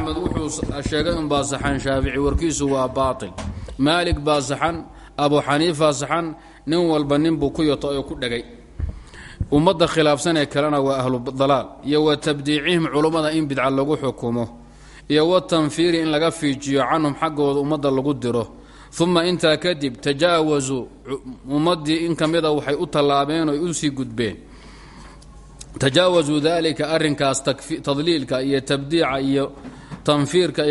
axmed wuxuu sheegay unbaa saxan shaafici warkiisu waa baail maalik baa saxan abu xaniifa saxan nin walba nin buu ku yato oo ku dhegay. Ummadda khilaafsan ee kalena waa ahlu dalaal iyo wa tabdiicihim culummada in bidca lagu xukumo iyo wa tanfiiri in laga fiijiyo canhum xaggooda ummadda lagu diro. Uma intaa kadib tajaawasuu ummaddii in ka mida waxay u tallaabeen oy u gudbeen. Tajaawasuu dalika arrinkaas tadliilka iyo tabdiica iyo tanfiirka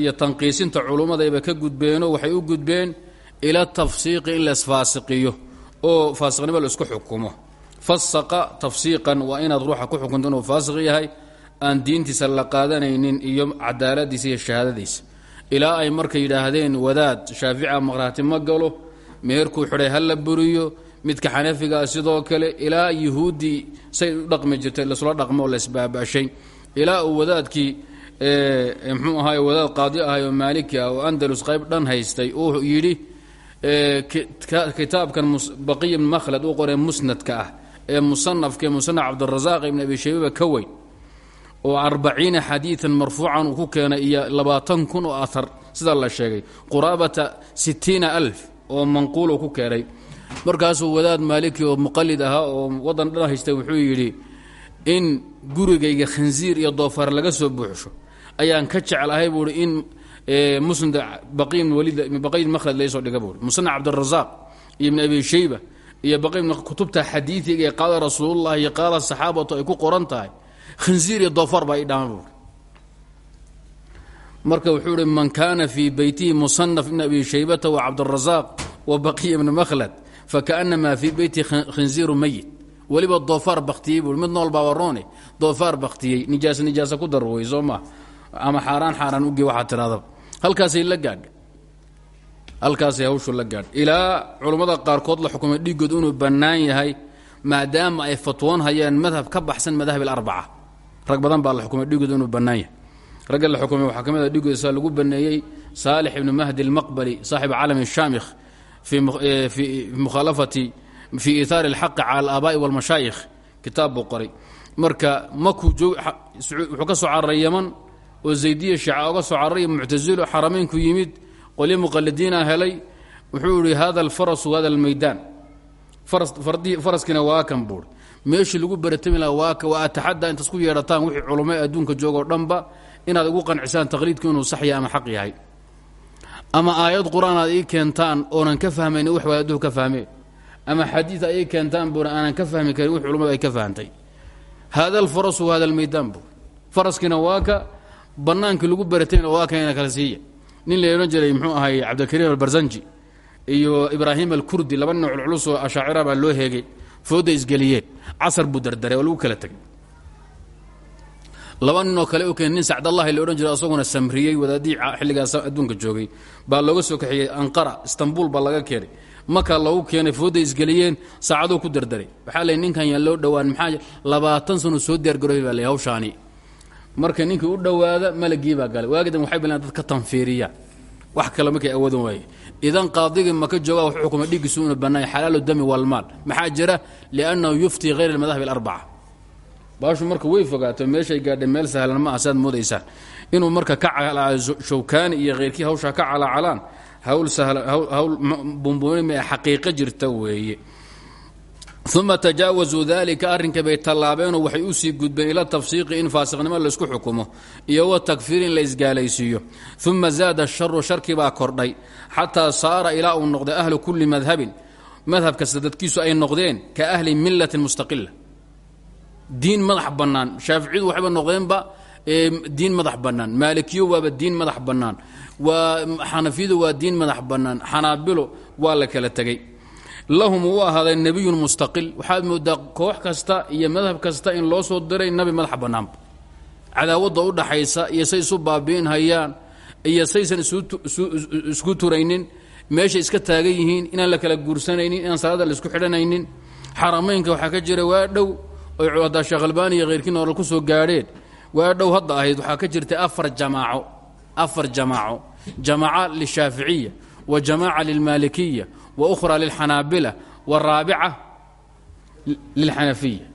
iyo tanqiisinta culummadayba ka gudbeenoo waxay u gudbeen ila tafsiiqi in laisfaasiqiyo oo faasiqnimo la isku xukumo. Fasaqa tafsiiqan waa inaad ruuxa ku xukunto inuu faasiq yahay aan diintiisa la qaadanaynin iyo cadaaladiisa iyo shahaadadiisa. Ilaa ay marka yidhaahdeen wadaad shaafica maqhraati ma galo meherkuu xidhay ha la buriyo midka xanafigaa sidoo kale ilaa yuhuuddii say u dhaqmi jirtay lasula dhaqmo oo laisbaabashay ilaa uu wadaadkii mxuu ahaay wadaad qaadi ahay oo maaliki ah oo andalus qayb dhan haystay uu yidhi kitaabkan baqiy ibn makhlad uu qoree musnadka ah ee musanafka musanaf cabdirasaaq ibn abi shaybaba ka weyn oo arbaciina xadiidan marfuucan uu ku keenay iyo labaatan kun oo ahar sidaa la sheegay quraabata sitiina alf oo manquulu ku keenay. Markaasuu wadaad maaliki oo muqalid ahaa oo waddan dhan haystay wuxuu yidhi in gurigayga khansiir iyo doofaar laga soo buuxsho ayaan ka jeclahay buui in musnad baqi makhlad laysoo dhiga buui musana cabdirasaaq iyo ibn abi shayba iyo kutubta xadiiiga ee qaala iyo qaala saxaabatu ku qoran tahay iyo doofaar baa buui marka wuxuu ihi man kaana fii beytihi musanaf ibn abi shaybata wa cabdirasaaq wa baqiya ibni makhlad fakaanamaa fii beyti khinziiru meyit weliba doofaar baktiyey bui mid nool baabaroone doofaar baktiyey nijaas nijaasa ku darwey soo ama xaaraan xaaraan uge waxaa tiraadaba halkaasay la gaadha halkaasay hawshu la gaadha ilaa culummada qaarkood la xukumay dhiigood inuu bannaan yahay maadaama ay fatwoon hayaan madhab ka baxsan madahib alarbaca rag badan baa la xukumay dhiigood inuu bannaan yahay. Ragga la xukumay waxaa ka mid a dhiigood saa lagu banneeyey saalix ibnu mahdi almaqbali saaxib calami shaamikh fi mukhaalafati fii ihaari اlxaqi cala alaaba'i walmashaayikh. Kitaab buu qoray. Marka makuu joog wuxuu ka soo cararay yaman oo zaydiya shiica oga soo cararay muctasilo xarameynku yimid qolyo muqalidiina helay wuxuu yihi hada alfarasu hada almaydaan. Faraskiina waa kan buuri meeshii lagu baratami laha waa waa ataxadda intaad ku yeedhataan wixii culamo adduunka joogoo dhanba inaad ugu qancisaan taqliidku inuu sax yahay ama xaq yahay. Ama aayad qur'aan aad ii keentaan oonan ka fahmayni wax waaduhu ka fahmee ama xadiid ay ii keentaan buuri aanan ka fahmi karin wix culamadu ay ka ka bannaankii lagu baratayna waa kan ina kala siiya. Nin la jiray muxuu ahay cabdilkariim albarzanji iyo ibraahim alkurdi laba nooc culculus oo ashaacira baa loo heegay fooda isgeliyeen casar buu dardaray oo lagu kala tegay. Laba ninoo kale u keenay nin sacdallahi la odhan jiray asaguna samriyey wadaadii xilligaas adduunka joogay baa looga soo kaxeeyey anqara istanbul baa laga keenay. Maka loogu keenay fooda isgeliyeen saacaduu ku dardaray. Waxaa lay ninkan yaan loo dhowaan maxaa labaatan sano soo diyaargarooy baa lay hawshaani marka ninkii u dhowaada malagii baa galay. Waagidan waxay bilaan dad ka tanfiiriyaan wax kale markay awoodan waaye. Idan qaadigii maka joogaa wuxuu xukumay dhiiggiisu inuu bannaaya xalaalu dami walmaal maxaa jira? Liannahu yuftii hayr almadahib alarbaca baashu marka way fogaato meeshay gaadhay meel sahlan ma ah moodaysaan. Inuu marka ka shawkaani iyo khayrkii hawshaa ka calaacalaan hawl hawl bumbuunima ee xaqiiqo jirta weeye uma tajaawasuu dalika arrinka bay tallaabeenoo waxay u sii gudbeen ila tafsiiqi in faasiqnimo laysku xukumo iyo wa takfiir la isgaalaysiiyo. Uma zaada sharu sharkii baa kordhay xataa saara ilaa uu noqday ahlu kulli madhabin. Madhab kasta dadkiisu ay noqdeen ka ahli millatin mustaqila diin madax bannaan. Shaaficiyadu waxayba noqdeenba diin madax bannaan. Maalikiyo waaba diin madax bannaan. Waa xanafiyadu waa diin madax bannaan. Xanaabilo waa la kala tegey lahum uu ahaaday nebiyun mustaqil. Waxaad moodaa koox kasta iyo madhab kasta in loo soo diray nabi madax bannaanba cadaawadda u dhaxaysa iyo say isu baabi'in hayaan iyo saysan isku turaynin meeshay iska taagan yihiin inaan la kala guursanaynin inaan salaada la isku xidhanaynin. Xarameynka waxaa ka jira waa dhow oy haddaa sheekh iyo khayrkii noolal ku soo gaadheen. Waa dhow hadda ahayd waxaa ka jirtay afar jamaaco afar jamaaco. Jamaaca lishaaficiya wa jamaaca lilmaalikiya wa ukhra lilxanaabila waraabica lilxanafiya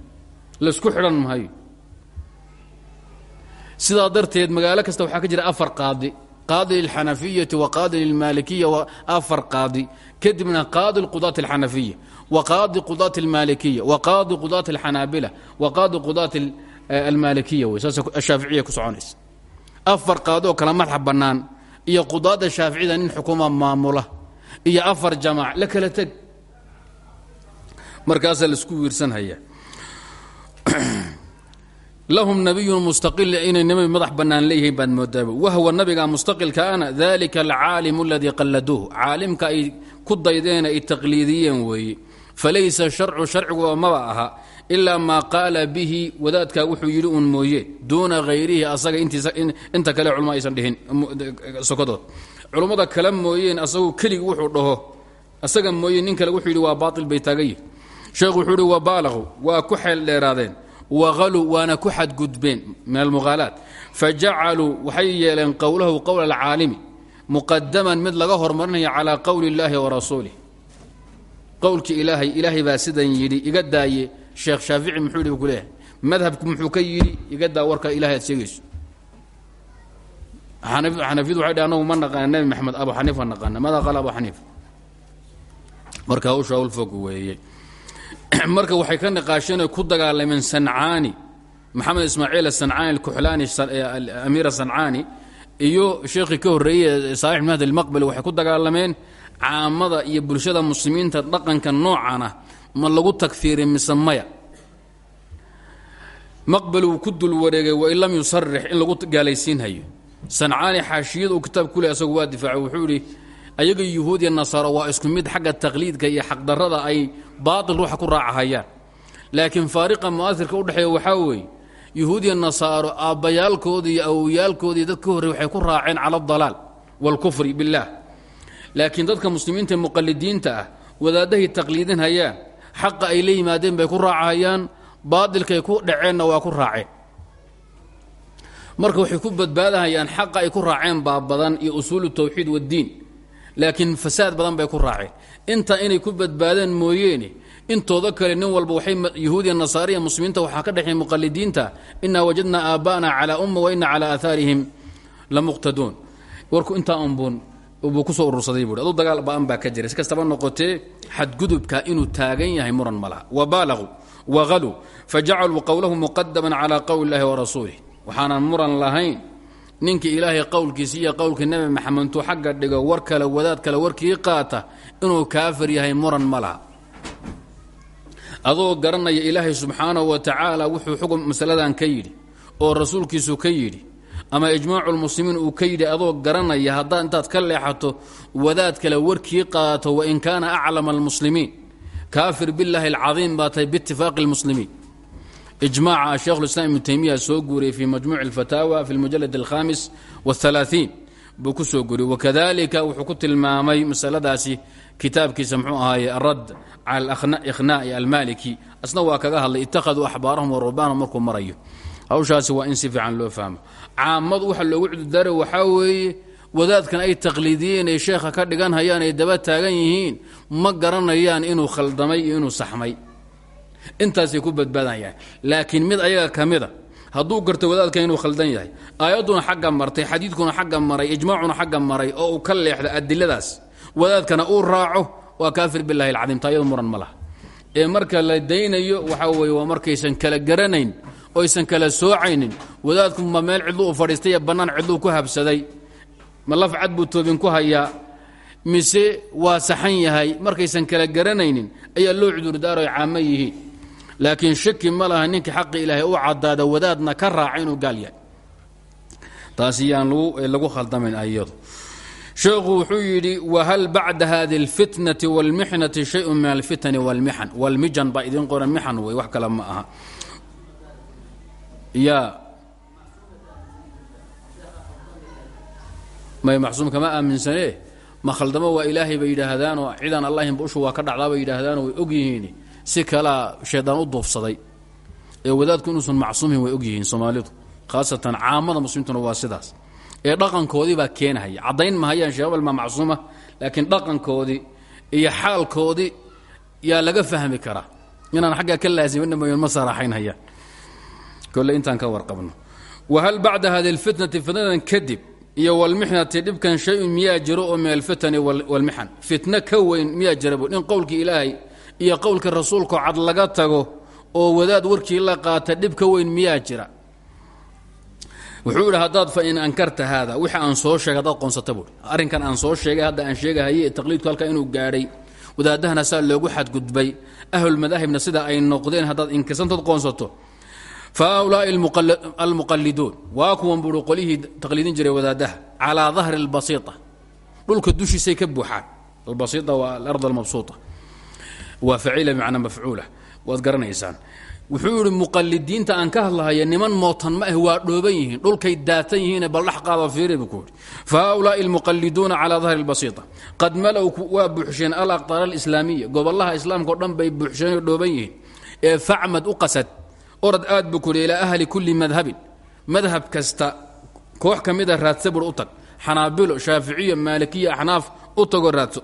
laysku xidhan mahayo sidaa darteed magaalo kasta waxaa ka jira afar qaadi qaadi lilxanafiyati wa qaadi lilmaalikiya wa afar qaadi kadibna qaadi qudaati alxanafiya wa qaadi qudaati almaalikiya wa qaadi qudaati alxanaabila wa qaadi qudaati almaalikiya wey saas shaaficiya ku soconaysa afar qaadi oo kala madaxa bannaan iyo qudaadda shaaficida nin xukuma maamula iyo afar jamaac la kala teg markaasaa la isku wiirsanhaya lahum nabiyun mustaqil inay nabi madax bannaan leeyihiin baad moodaaba wahwa nabiga mustaqilka ana dalika alcaalimu aladii qalladuuh caalimka ay ku daydeen ay taqliidiyeen weeye falaysa sharcu sharciguba maba aha ilaa maa qaala bihi wadaadkaa wuxuu yidhi uun mooye duuna hayrihi asaga inta kale culma aysan dhihin sokodood culummada kale mooyeen asagu keligi wuxuu dhaho. Asaga mooye nin kale wuxuu yidhi waa baail bay taagayi sheekhu wuxuu yidhi wabaalaqu waa ku xeel dheeraadeen waqaluu waana ku xadgudbeen min almuqaalaat. Fajacaluu waxay yeeleen qowlahu qowla alcaalimi muqadaman mid laga hormarinaya calaa qowli illaahi wa rasuulih qowlkii ilaahay ilaahay baa sidan yidhi iga daaye. Sheekh shaafici muxuu yidhi madhabku muxuu ka yidhi iga daa warka ilahay sheegayso xanafiyadu waxay dhh anagu ma naqaana nebi maxamed abu xaniifa naqaana madaa qaala abu xaniifa marka hawsha hawl fog weeye marka waxay ka niqaasheen ku dagaalameen sancaani maxamed ismaaciil asancaani alkuxlaani amiira sancaani iyo sheekhii ka horreeyey saalix bin hadi almaqbali waxay ku dagaalameen caamada iyo bulshada muslimiinta dhaqanka noocan ah ma lagu tagfiiray mise maya? Ku dul wareegay wain lam yusarix in lagu gaalaysiinhayo sancaani xaashiyada uu kitaab ku leh asagu waa difaacay wuxuu yidhi ayaga yuhuud iyo nasaaro waa isku mid xagga taqliidka iyo xaqdarrada ay baatil ruuxa ku raacahayaan. Laakiin faariqa mu'asirka udhexeeya waxaa weeye yuhuud iyo nasaaro aabbayaalkoodii iyo awowyaalkoodii dad ka horrey waxay ku raaceen cala adalaal waalkufri billaah laakiin dadka muslimiinta ee muqalidiinta ah wadaaddahay taqliidin hayaan xaqa ay la yimaadeen bay ku raacahayaan baatilkay ku dhaceenna waa ku raaceen marka waxay ku badbaadahayaan xaqa ay ku raaceen baa badan iyo usuulu tawxiid waddiin laakiin fasaad badan bay ku raaceen. Inta inay ku badbaadeen mooyeene intooda kale nin walba waxay yahuudiya nasaariya muslimiinta waxaa ka dhexeey muqalidiinta inaa wajadnaa aabba'ana calaa umma wa ina calaa aahaarihim la muqtaduun warku intaa unbuun buu ku soo urursaday buui adu dagaal ba'an baa ka jira. Si kastaba noqotee xadgudubka inuu taagan yahay muran ma laha. Wabaalaquu waqaluu fajacaluu qowlahu muqadaman calaa qowli illahi wa rasuulih waxaanan muran lahayn ninkii ilaahay qowlkiisa iyo qowlkii nebi maxamed intuu xagga dhigo war kale wadaad kale warkii qaata inuu kaafir yahay muran ma laha. Adoo garanaya ilaahay subxaanahu wa tacaala wuxuu xukun masaladan ka yidhi oo rasuulkiisu ka yidhi ama ijmaacu lmuslimiin uu ka yidhi adoo garanaya haddaad intaad ka leexato wadaad kale warkii qaato wain kaana aclama almuslimiin. Kaafir billaahi alcadiim baa tahay biitifaaqi lmuslimiin ijmaaca sheikhulislaam ibnu taymiya soo guuriyey fi majmuuci alfataawa fi lmujalad alkhamis waalaaiin buu ku soo guuriyey. Wakadalika wuxuu ku tilmaamay masaladaasi kitaabkiisa muxuu ahaaye aradd cala ikhnaa'i almaliki asna waa kaga hadlay ittakhaduu axbaarahum wa rubaanahum markuu marayo. Hawshaasi waa in si fiican loo fahmo. Caamadu waxa loogu cududaaray waxaa weeye wadaadkan ay taqliidiyeen ay sheekha ka dhigan hayaan ay daba taagan yihiin ma garanayaan inuu khaldamay iyo inuu saxmay intaasay ku badbaadayaan laakiin mid ayaga ka mida hadduu garto wadaadkan inuu khaldan yahay aayadduna xagga martay xadiidkuna xagga maray ijmaacuna xagga maray oo uu ka leexdo adiladaas wadaadkana uu raaco waa kaafir billahi alcadiim taayadu muran ma laha. Ee marka la daynayo waxaa weeye waa markaysan kala garanayn oo aysan kala soocaynin wadaadku ma meel cidlu u fadhiistay ee bannaan cidluu ku habsaday. Ma laf cad buu toobin ku hayaa mise waa saxan yahay markaysan kala garanaynin ayaa loo cudurdaaro ay caamo yihiin laakiin shaki ma laha ninkii xaqi ilaahay u caddaada wadaadna ka raaca inuu gaal yahay taasi yaan lagu khaldamayn ayadu sheekhu wuxuu yidhi wahal bacda hadi اlfitnati wاlmixnati shayءu min alfitani wاlmixan wاlmijan baa idin qoran mixan wey wax kale ma aha ya may maxsuum kama aaminsanee ma khaldamo waa ilaahay bay yidhaahdaanoo cidaan allahinba ushu waa ka dhacdaa bay yidhaahdaanoo way og yihiin si kalaa shaydaan u duufsaday. Ee wadaadku inuusan macsuumin way og yihiin soomaalidu khaasatan caamada muslimiintuna waa sidaas. Ee dhaqankoodii baa keenahaya caddayn mahayaan sheebal maa macsuuma laakiin dhaqankoodii iyo xaalkoodii yaa laga fahmi karaa. Inaan xaggaa ka laasimin mooyan ma saraaxaynhayaan kole intaan ka warqabno. Wahal bacda hadi اlfitnati fitnadan kadib iyo wlmixnati dhibkan shay-un miyaa jiro oo min alfitani wاlmixan fitno ka weyn miyaa jira bu in qowlkii ilaahay iyo qowlkii rasuulka cad laga tago oo wadaad warkii la qaata dhib ka weyn miyaa jira. Wuxuu idhi haddaad fa in ankarta haada. Wixi aan soo sheegay haddaad qoonsata buui arrinkan aan soo sheegay hadda aan sheegahaye taqliidku halkaa inuu gaadhay. Wadaadahana saa loogu xadgudbay. Ahlulmadaahibna sida ay noqdeen haddaad inkirsantood qoonsato. Fa almuqaliduun waa kuwan buui qolyihii taqliidin jiray wadaadaha. Calaa dahri اlbasiita dhulka dushiisay ka buuxaan. Albasiita waa alard almabsuuta waa facila bimacnaa mafcuula. Waad garanaysaan. Wuxuu yidhi muqalidiinta aan ka hadlahaya niman mootan ma ah waa dhooban yihiin dhulkay daatan yihiine baldhex qaada fiiri buu ku yidhi. Fa haulaai almuqaliduuna calaa dahri اlbasiita qad malow waa buuxsheen alaqtaar alislaamiya gobollaha islaamka o dhan bay buuxsheen oo dhooban yihiin. Ee facmad u qasad. Orad aad buu ku yidhi ilaa ahli kulli madhabin. Madhab kasta koox ka mida raadsa bur u tag. Xanaabilo shaaficiyo maalikiya axnaaf u tagoo raadso.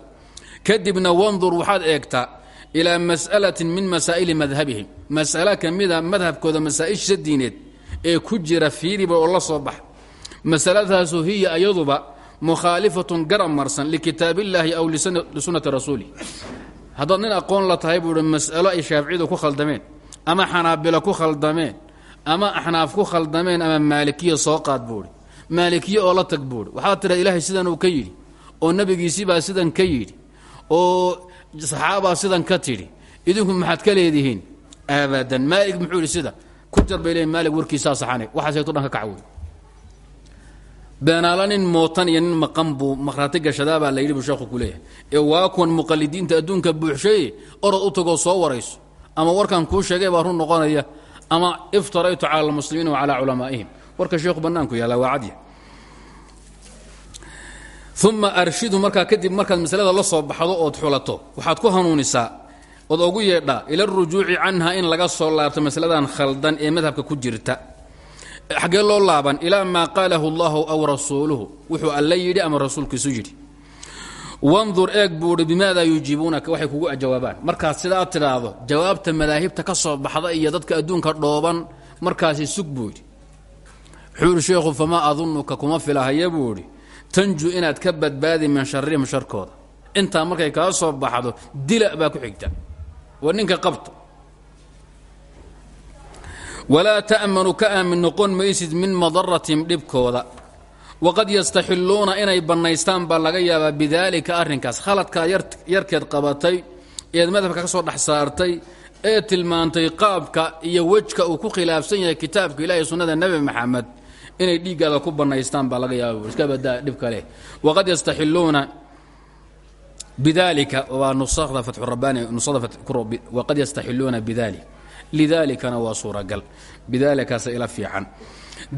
Kadibna wandur waxaad eegtaa ilaa mas'alatin min masaa'ili madhabihim. Mas'alo ka mida madhabkooda diineed ee ku jira fiiriba oo la soo baxa. Masaladaasu hiya ayaduba mukhaalifatun garab marsan likitaabillaahi aw lisunnati rasuulih haddaad nin aqoon la tahay buu mas'alo ay shaaficiyadu ku khaldameen ama xanaabilo ku khaldameen ama axnaaf ku khaldameen ama maalikiya soo qaad buuhi maalikiye oo la tag buuhi waxaad tidha ilaahay sidan uu ka yidhi oo nebigiisibaa sidan ka yidhi oo saxaabaa sidan ka tidhi idinku maxaad ka leedihiin? Abadan maalig muxuu yidhi sida ku jar bay leeyiin maalig warkiisaa saxane waxaas eegto dhan ka kac wey beenaala nin mootan iyo nin maqan buu makhraati gashadaa baa la yidhi buu sheekhu ku leeyahay. Ee waa kuwan muqalidiinta adduunka buuxshaye orod u tagoo soo warayso ama warkan kuu sheegay baa run noqonaya ama iftaraytu cala almuslimiina wa calaa culamaa'ihim. Warka sheekhu bannaanku yaalla waa cadya uma arshidu markaa kadib markaad masalada la soo baxdo ood xulato waxaad ku hanuunisaa ood ogu yeedhaa ila arujuuci canha in laga soo laabto masaladan khaldan ee madhabka ku jirta. Xaggee loo laaban ilaa maa qaalahu allahu aw rasuuluhu wuxuu alla yidhi ama rasuulkiisu yidhi. Wandur eeg buuhi bimaada yujiibuunaka? Waxay kugu jawaabaan. Markaad sidaa tidhaahdo jawaabta madaahibta ka soo baxda iyo dadka adduunka dhooban markaasi sug buu sheekhu famaa adunuka kuma filahaya buu tanju inaad ka badbaadi min sharihim sharkooda intaa markay kaa soo baxdo dila baa ku xigta. Waa ninka qabta walaa ta'manu ka aamin noqon maysid min madaratihim dhibkooda. Waqad yastaxilluuna inay bannaystaan baa laga yaabaa bidaalika arrinkaas. Khaladkaa yarkeed qabatay eed madhabka ka soo dhex saartay ee tilmaantay qaabka iyo wejka uu ku khilaafsan yahay kitaabka ilahi sunnada nebi maxamed inay dhiiggaada ku bannaystaan baa laga yaaba iska badaa dhibka leh. Waqad yastaxilluuna bidalika waa nusada fatxurabaani nusada waqad yastaxilluuna bidalik lidaalikana waa suuragal. Bidaalikaasa ila fiican.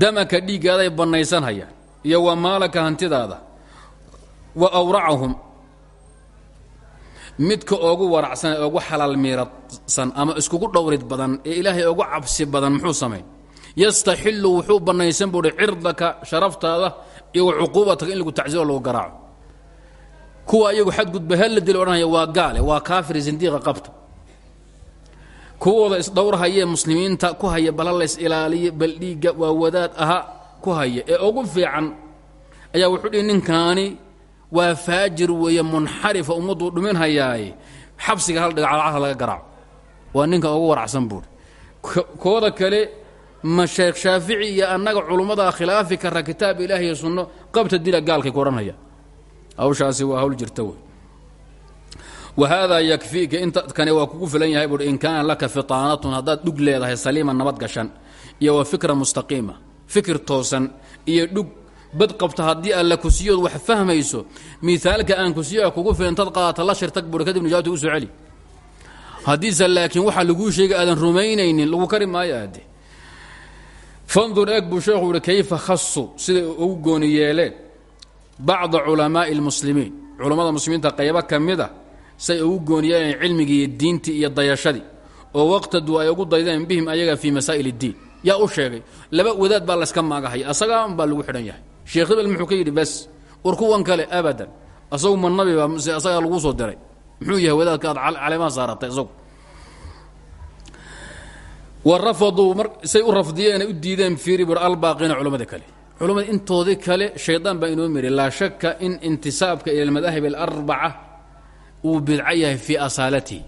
Damaka dhiiggaaday bannaysanhayaan iyo wa maalaka hantidaada wa awracahum midka oogu waracsan ee ogu xalaal miiradsan ama iskugu dhowrid badan ee ilaahay ogu cabsi badan muxuu samayn yastaxilu wuxuu bannaysan buuhi cirdaka sharaftaada iyo wa in lagu tacsiiro lagu garaaco. Kuwa ayagu xadgudba halla dil odhanaya waa gaale waa kaafir sindiiqa qabta. Kuwooda isdhowrhayee muslimiinta ku haya bala lays ilaaliye bal dhiigga waa wadaad aha ku haya. Ee ugu fiican ayaa wuxuu dhihi ninkaani waa faajir weeye munxarifa ummadduu dhumin hayaaye xabsiga hal dhiga calacasa laga garaaco. Waa ninka ugu waracsan buuhi kooda kale ma sheekh shaafici iyo annaga culummada khilaafi kara kitaab ilaah iyo sunno qabta dila gaalkay ku odhanaya hawshaasi waa hawl jirta wey wa haadaa yakfiika inta kane waa kugu filan yahay buui in kaana laka fitaanatun haddaad dhug leedahay saliima nabad gashan iyo wa fikra mustaqiima fikir toosan iyo dhug bad qabta haddii alla kusiyood wax fahmayso miaalka aan kusiyaa kugu filan intad qaadata la shirtag buui kadib nijaabta u soo celi. Haddiise laakiin waxaa laguu sheegay aadan rumaynaynin lagu kari maayo fandur eeg buu sheekhu uhi kayfa khasu siday ugu gooni yeeleen bacda culamaa'i اlmuslimiin culammada muslimiinta qaybo ka mida say ugu gooni yeeleen cilmigii iyo diintii iyo dayashadii oo waqtadu ay ugu daydeen bihim ayaga fii masaa'il اddiin yaa u sheegay laba wadaad baa layska maagahaya asagaa un baa lagu xidhan yahay. Sheekh hebel muxuu ka yidhi bas war kuwan kale abadan. Asagu ma nabiba mse asagaa laguu soo diray. Muxuu yahay wadaadka aad caleemaha saaratay isagu wa rafaduu say u rafdiyeen ay u diideen fiiri bur albaaqiina culamada kale. Culamada intoodii kale shaydaan baa inoo miri laa shaka in intisaabka ila almadaahib alarbaca uu bidco yahay fii asaalatihi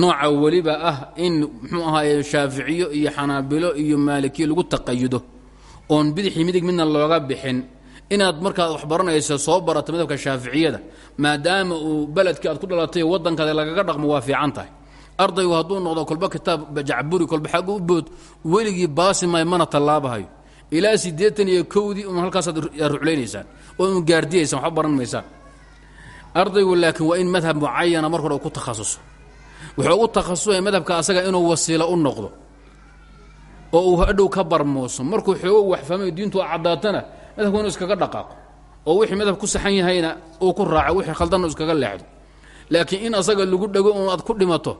nooca weliba ah in muxuu ahaaye shaaficiyo iyo xanaabilo iyo maalikiyo lagu taqayudo oon bidixii midig midna wax baranayso soo barato madhabka shaaficiyada maadaama uu beledkii ku dhalatay waddankaada lagaga dhaqmo waa fiican tahay ardaygu hadduu noqdo kolba kitaab jacburi kolba xagga u bood weligii baasi maayo mana tallaabahayo ilaa siddeetan iyo kowdii un halkaasaad ruclaynaysaan oo un gaardiyaysaan waxba baran maysaan. Ardaygu laakiin waa in madhab mucayana mar hore uu ku takhasuso wuxuu ugu takhasusaya madhabka asaga inuu wasiilo u noqdo oo uu hadhow ka barmooso. Markuu xoogo wax fahmay diintu caddaatana madhabku inuu iskaga dhaqaaqo oo wixii madhab ku saxan yahayna uu ku raaco wixii khaldanna iskaga leexdo. Laakiin in asaga lagu dhego uun aad ku dhimato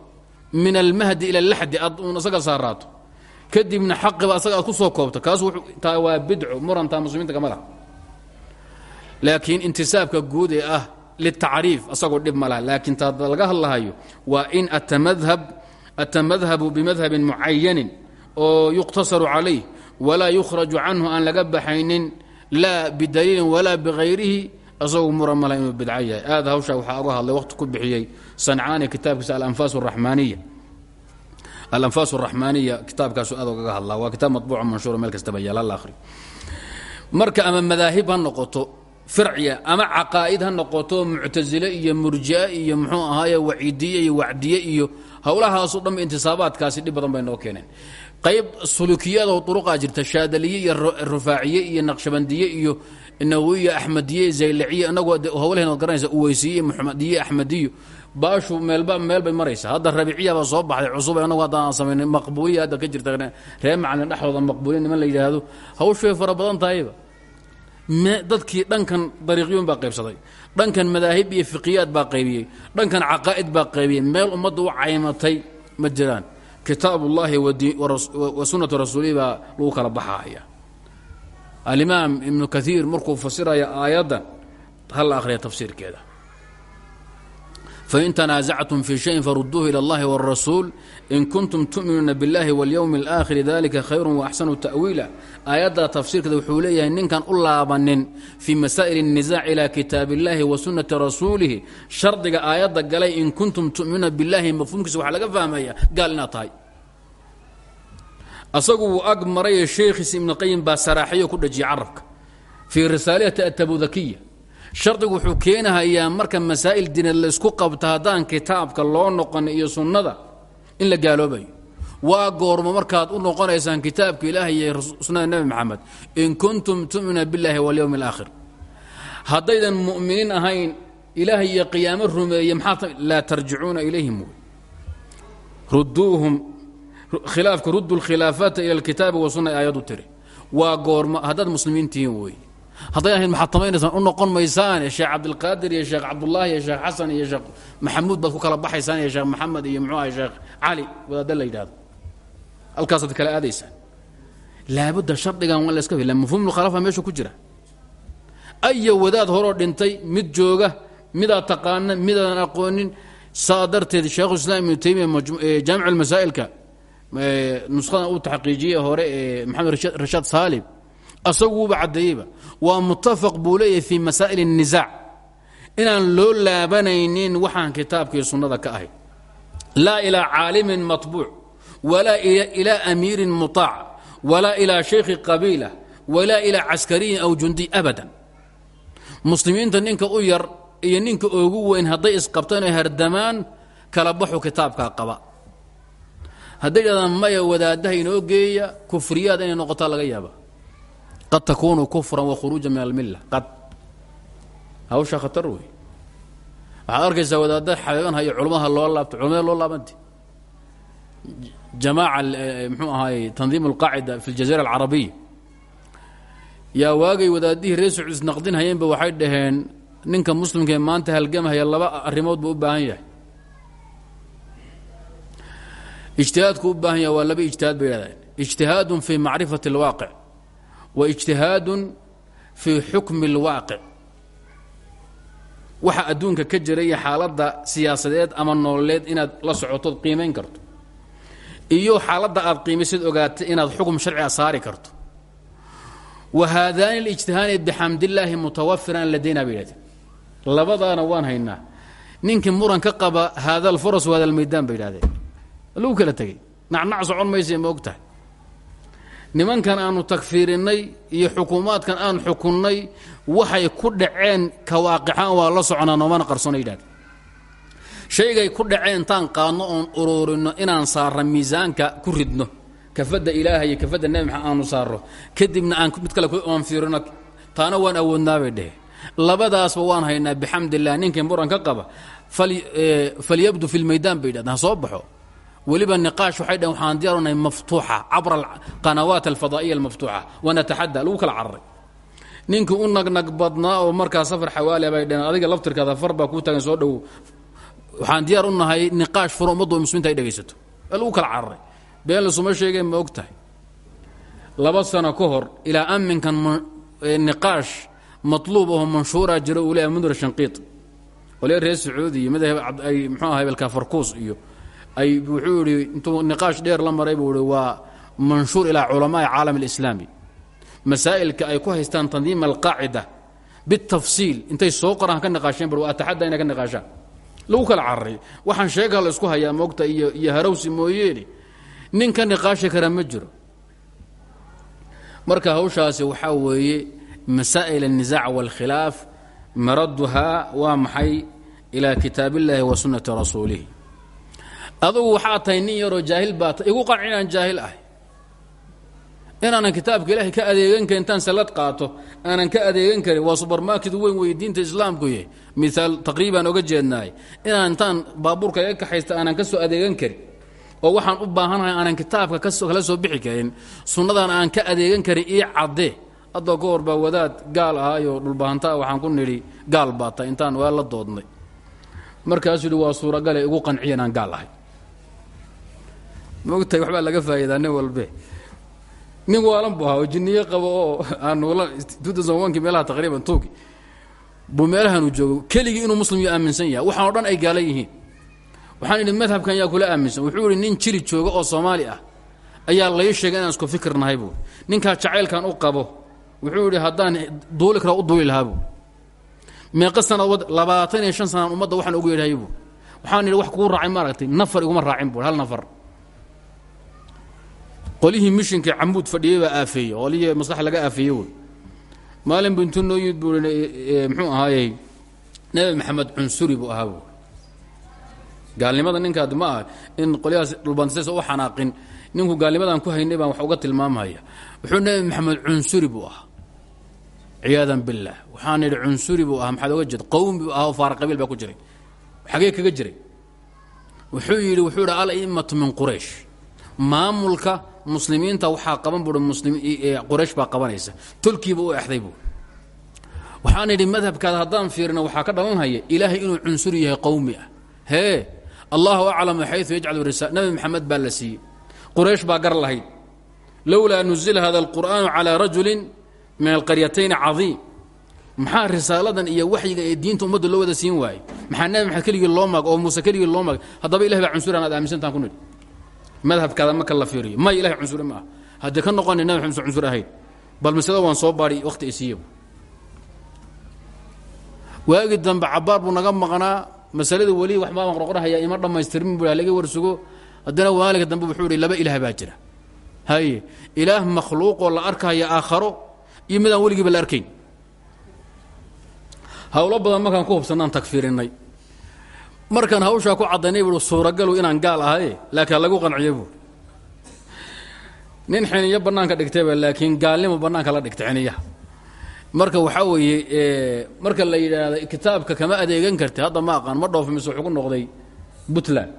min almahdi ila alaxdi aad uun asaga saaraato. Kadibna xaqiba asaga aad ku soo koobto kaas taa waa bidco murantaa muslimiinta kama laha laakiin intisaabka guud ee ah litacriif asagoo dhib ma laha. Laakiin taa laga hadlahayo waa in atamadhab atamadhabu bimadhabin mucayanin oo yuqtasaru calayh walaa yukhraju canhu aan laga baxaynin laa bidaliilin walaa asagu muran mala inuu bidco yahay. Aad hawshaa waxaa oga hadlay waqti ku bixiyey sancaani kitaabkiisa alanfaas araxmaaniya alanfaas araxmaaniya kitaabkaasu aad ogaga hadlaa. Waa kitaab matbuuca manshuura meel kastaba yaalla la akhri. Marka ama madaahib ha noqoto firciya ama caqaa'id ha noqoto muctasile iyo murji'a iyo muxuu ahaaye waciidiye iyo wacdiye iyo howlahaaso dhanba intisaabaadkaasi dhib badan bay noo keeneen. Qayb sulukiyadoo uruqaa jirta shaadaliye iyo rufaaciye iyo naqshabandiye iyo nawiye axmediye zayliciye inagoo howlaheen ad garanaysa uweysiye muxamadiye axmediyo baashu meelba meel bay maraysa. Hadda rabiiciyabaa soo baxday cusub anagu hadda aan samaynay maqbuuliya hadda ka jirta reer macalin dhexdooda maqbuuliya niman la yidhaahdo. Hawshay fara badan tahayba dadkii dhankan dariiqyuun baa qaybsaday. Dhankan madaahib iyo fiqiyaad baa qaybiyey. Dhankan caqaa'id baa qaybiyey. Meel ummadda u caymatay ma jiraan. Kitaab ullahi wa sunnatu rasuulihi baa lagu kala baxaaya alimaam ibnu kaiir markuu fasiraya aayaddan hala akhriya tafsiirkeeda fain tanaasactum fii shayin faruduuhu ila اllahi wاrasuul in kuntum tu'minuuna biاllahi wاlyowmi اlآakhiri dalika khayru waaxsanu ta'wiila aayadda tafsiirkeeda wuxuu leeyahay ninkan u laabanin fii masaa'il الniزaac ilى kitaab اllahi wa sunnati rasuulihi shardiga aayadda galay in kuntum tu'minuuna biاllahi mafhuumkiisa waxaa laga fahmaya gaal inaad tahay asagu wuu ag marayee sheekhiisa ibnu qayim baa saraaxiyo ku dhajiyay carabka. Fii risaalati atabudakiya shardigu wuxuu keenahayaa marka masaa'il diineed laysku qabto haddaan kitaabka loo noqon iyo sunnada in la gaaloobayo. Waa goormo markaad u noqonaysaan kitaabka ilaahay iyo sunnada nebi maxamed. In kuntum tu'minuuna biاllahi walyowmi اlaakhir haddaydan mu'miniin ahayn ilaahay iyo qiyaamo rumeeye maxaa laa tarjicuuna ilayhim. Ruduuhum khilaafka ruddu lkhilaafaata ila alkitaabi wa sunna aayadu tiri. Waa goormo haddaad muslimiin tihiin weeye hadday ahayd maxaad tamaynaysaan u noqon maysaane sheekh cabdilqaadir iyo sheekh cabdullaahi iyo sheekh xasan iyo sheekh maxamuud baad ku kala baxaysaan iyo sheekh maxamed iyo muxuu ahay sheekh cali wadaadda la yidhahdo halkaasaad kala aadaysaan. Laabudda shardigan waa la iska fila mafhuum mukhalafa meesha ku jira. Aya wadaad horoo dhintay mid jooga midaad taqaana midaadan aqoonin saa darteed sheekhulislaam ibnu taymiya jaamic almasaa'ilka nushadan uu taxqiijiyey hore ee maxamed rashaad saalim asaguuba caddeeyeyba waa mutafaq buu leeyahay fii masaa'il الnisaac inaan loo laabanaynin waxaan kitaabkii sunnada ka ahay laa ilaa caalimin maطbuuc walaa ilaa amiirin muطaac walaa ilaa shaykhi qabiila walaa ilaa caskariyin aw jundiy abadan muslimiinta ninka u yar iyo ninka ugu weyn hadday isqabtaan oy hardamaan kala baxu kitaabkaa qaba hadday dhahdaan maya wadaadaha inoo geeya kufriyaad inay noqotaa laga yaaba qad takuunu kufran wa khuruuja min almilla. Qad. Hawsha khatar wey waxaad arkaysaa xabeeban hayo culmaha loo laabto culamada loo laabanti. Jamaaca mxuu ahaay tandiim alqaacida fi aljaziira alcarabiya. Yaa waagay wadaadihii reer sacuud isnaqdin hayeenba waxay dhaheen ninka muslimka ee maanta halgamahaya laba arrimood buu baahan yahay ijtihaadku u baahan yahay waa laba ijtihaad bay yidhahdeen ijtihaadun fii macrifati اlwaaqic wa ijtihaadun fii xukmi اlwaaqic waxa adduunka ka jira iyo xaaladda siyaasadeed ama nololeed inaad la socotood qiimayn karto iyo xaaladda aad qiimisid ogaatay inaad xukm sharciga saari karto wa haadaani اlijtihaani bixamdillaahi mutawafiran ladayna bay yidhahdeen labadaana waan haynaa ninkii muran ka qaba haada alfuras wa hada almaydaan bay yidhahdeen lagu kala tegey. Nacnac socon maysa ma og tahay aanu tagfiirinnay iyo xukuumaadkan aan xukunnay waxay ku dhaceen kawaaqixaan waa la soconaa noomana qarsona yidhahde shaygay ku dhaceen intaan qaadno oon uruurinno inaan saarra miisaanka ku ridno. Kafadda ilaaha iyo kafadda aanu saarro kadibna aan mid kale aan fiirino taana waan awoodnaabay dhehe labadaasba waan haynaa bixamdillah ninkii muran ka qaba falyabdu fi lmaydaan bay yidhahdeen. Ha soo baxo weliba niqaash waxay dhaheen waxaan diyaarunahay maftuuxa cabra alqanawaat alfadaa'iya almaftuuxa wanataxadda lagu kala cararay. Ninkii oo markaa safar xawaali bay dhaheen adiga laftirkaada far baa kuu soo dhow. Waxaan diyaar u nahay niqaash furo ummaddu muslimiinta ay dhegaysato. Ee kala cararay. Been lasuma sheegeen ma og laba sano ka hor ilaa aminkan niqaash matluub aho manshuura jira uu leeyahay mundir shanqiid waliba reer sacuudi ay muxuu ahay belkafarkuus iyo ay wuxuu idhi intuu niqaash dheer la maray buu waa manshuur ilaa culamaai caalam alislaami masaa'ilka ay ku haystaan tandiima alqaacida bitafsiil. Intay soo qoraan ka niqaasheen bal waa ataxadda inay ka lagu kala cararay waxaan sheegaha la isku hayaa moogta iyo iyo harowsi mooyeene nin ka kara ma marka hawshaasi waxaa weeye masaa'il alnisaac waalkhilaaf maradduhaa waa maxay ilaa kitaabiillaahi wa sunnati rasuulihi adugu waxaa tahay nin yaroo baa igu qanci inaan jaahil ahay. Inaanan kitaabka ka adeegan karin intaan salad qaato aanan ka adeegan karin waa subermarket weyn wey diinta islaamku yahy miaal taqriibaan oga jeednaay inaan intaan baabuurka iga kaxaysta aanan ka soo adeegan karin. Oo waxaan u baahanahay aanan kitaabka kala soo bixi karin. Sunnadan aan ka adeegan karin ii cadde. Haddoo ka hor wadaad gaal ahaayo dhulbahantaa waxaan ku nidhi gaal baa tahay waa la doodnay. Markaasuu yidhi waa suuragale igu qanciya inaan gaal ahay maogtahay waxbaa laga faa'iidaa nin walbe nin waalan buu ahaa oo jinniye qabo oo aanki meelaha taqriiban tuugi buu meelahanuu joogo. Keligii inuu muslim yo aaminsan yahay. Waxaan o dhan ay gaala yihiin. Waxaan idhi madhabkan yaa kula aaminsan. Wuxuu idhi nin jiri jooga oo soomaali ah ayaa lay sheegay inaan isku fikir nahay buu. Ninkaa jacaylkan u qabo wuxuu idhi haddaan duuli kara u duuli lahaa buu. Meeqa sanadood labaatan iyo shan sanaan ummadda waxaan ugu yeedhahay buu. Waxaan idhi wax kugu raacay ma aragtay nafar iguma raacin buu. Hal nafar qolihii mishinkii camuud fadhiyey baa aafeeyey. Qolihii maslaxa laga aafeeye wey maalin bu intuu noo yimid buu i muxuu ahaayey nebi maxamed cunsuri buu ahaa buu. Gaalnimada ninkaad ma ah in qolyahaas dhulbantisays u xanaaqin ninku gaalnimadaan ku haynay baan wax uga tilmaamaya. Wuxuu nebi maxamed cunsuri buu ahaa. Ciyaadan billaah waxaan idhi cunsuri buu ahaa maxaad oga jeed? Qowmi buu ahaa oo faara qabiil baa ku jiray. Xagee kaga jiray? Wuxuu yidhi wuxuu idhi al-immatu min quraysh. Maamulka muslimiinta waxaa qaban buui muslim quraysh baa qabanaysa. Tolkiiba u exday buu. Waxaan idhi madhabkaada haddaan fiirino waxaa ka dhalanhaya ilaahay inuu cunsuri yahay qowmi ah. Hee allahu aclamu xayu yajcalu risa nabi maxamed baa la siiyey. Gar lahayd. Lowlaa nuzila hada alqur'aanu calaa rajulin min alqaryatayn cadiim. Maxaa risaaladan iyo waxyiga ee diinta ummadda loo wada siin waayey? Maxaa nabi maxamed keligii loo mag oo muuse keligii loo mag haddaba ilahi baa cunsuri anaad aaminsantaan ku nidhi madhabkaada marka la fiiriyo. May ilahay cunsuri ma ah haddii ka noqona nabi maxamed cunsur ahayn. Bal maslada waan soo baadhi wakhti isiiya waagii dambe cabaar buu naga maqnaa masalada weli waxbaa maqroqorhayaa ima dhammaystirmin bu laga warsugo. Haddana waalinka dambe wuxuu ihi laba ilaah baa jira. Haye ilaah makhluuqoo la arkaya aakharo iyo midaan weligiiba la arkayn. Hawlo badan markaan ku hubsannaan tagfiirinnay markaan hawshaa ku caddaynay buu suuragalu inaan gaal ahaye laakiin lagu qanciyo buu. Nin xiniyo bannaanka dhigtayba laakiin gaalnimo bannaanka la dhigtay xiniyaha marka waxaa weeye marka la yidhaahda kitaabka kama adeegan karti hadda ma aqaan ma dhoofi mise wuxuu ku noqday puntland.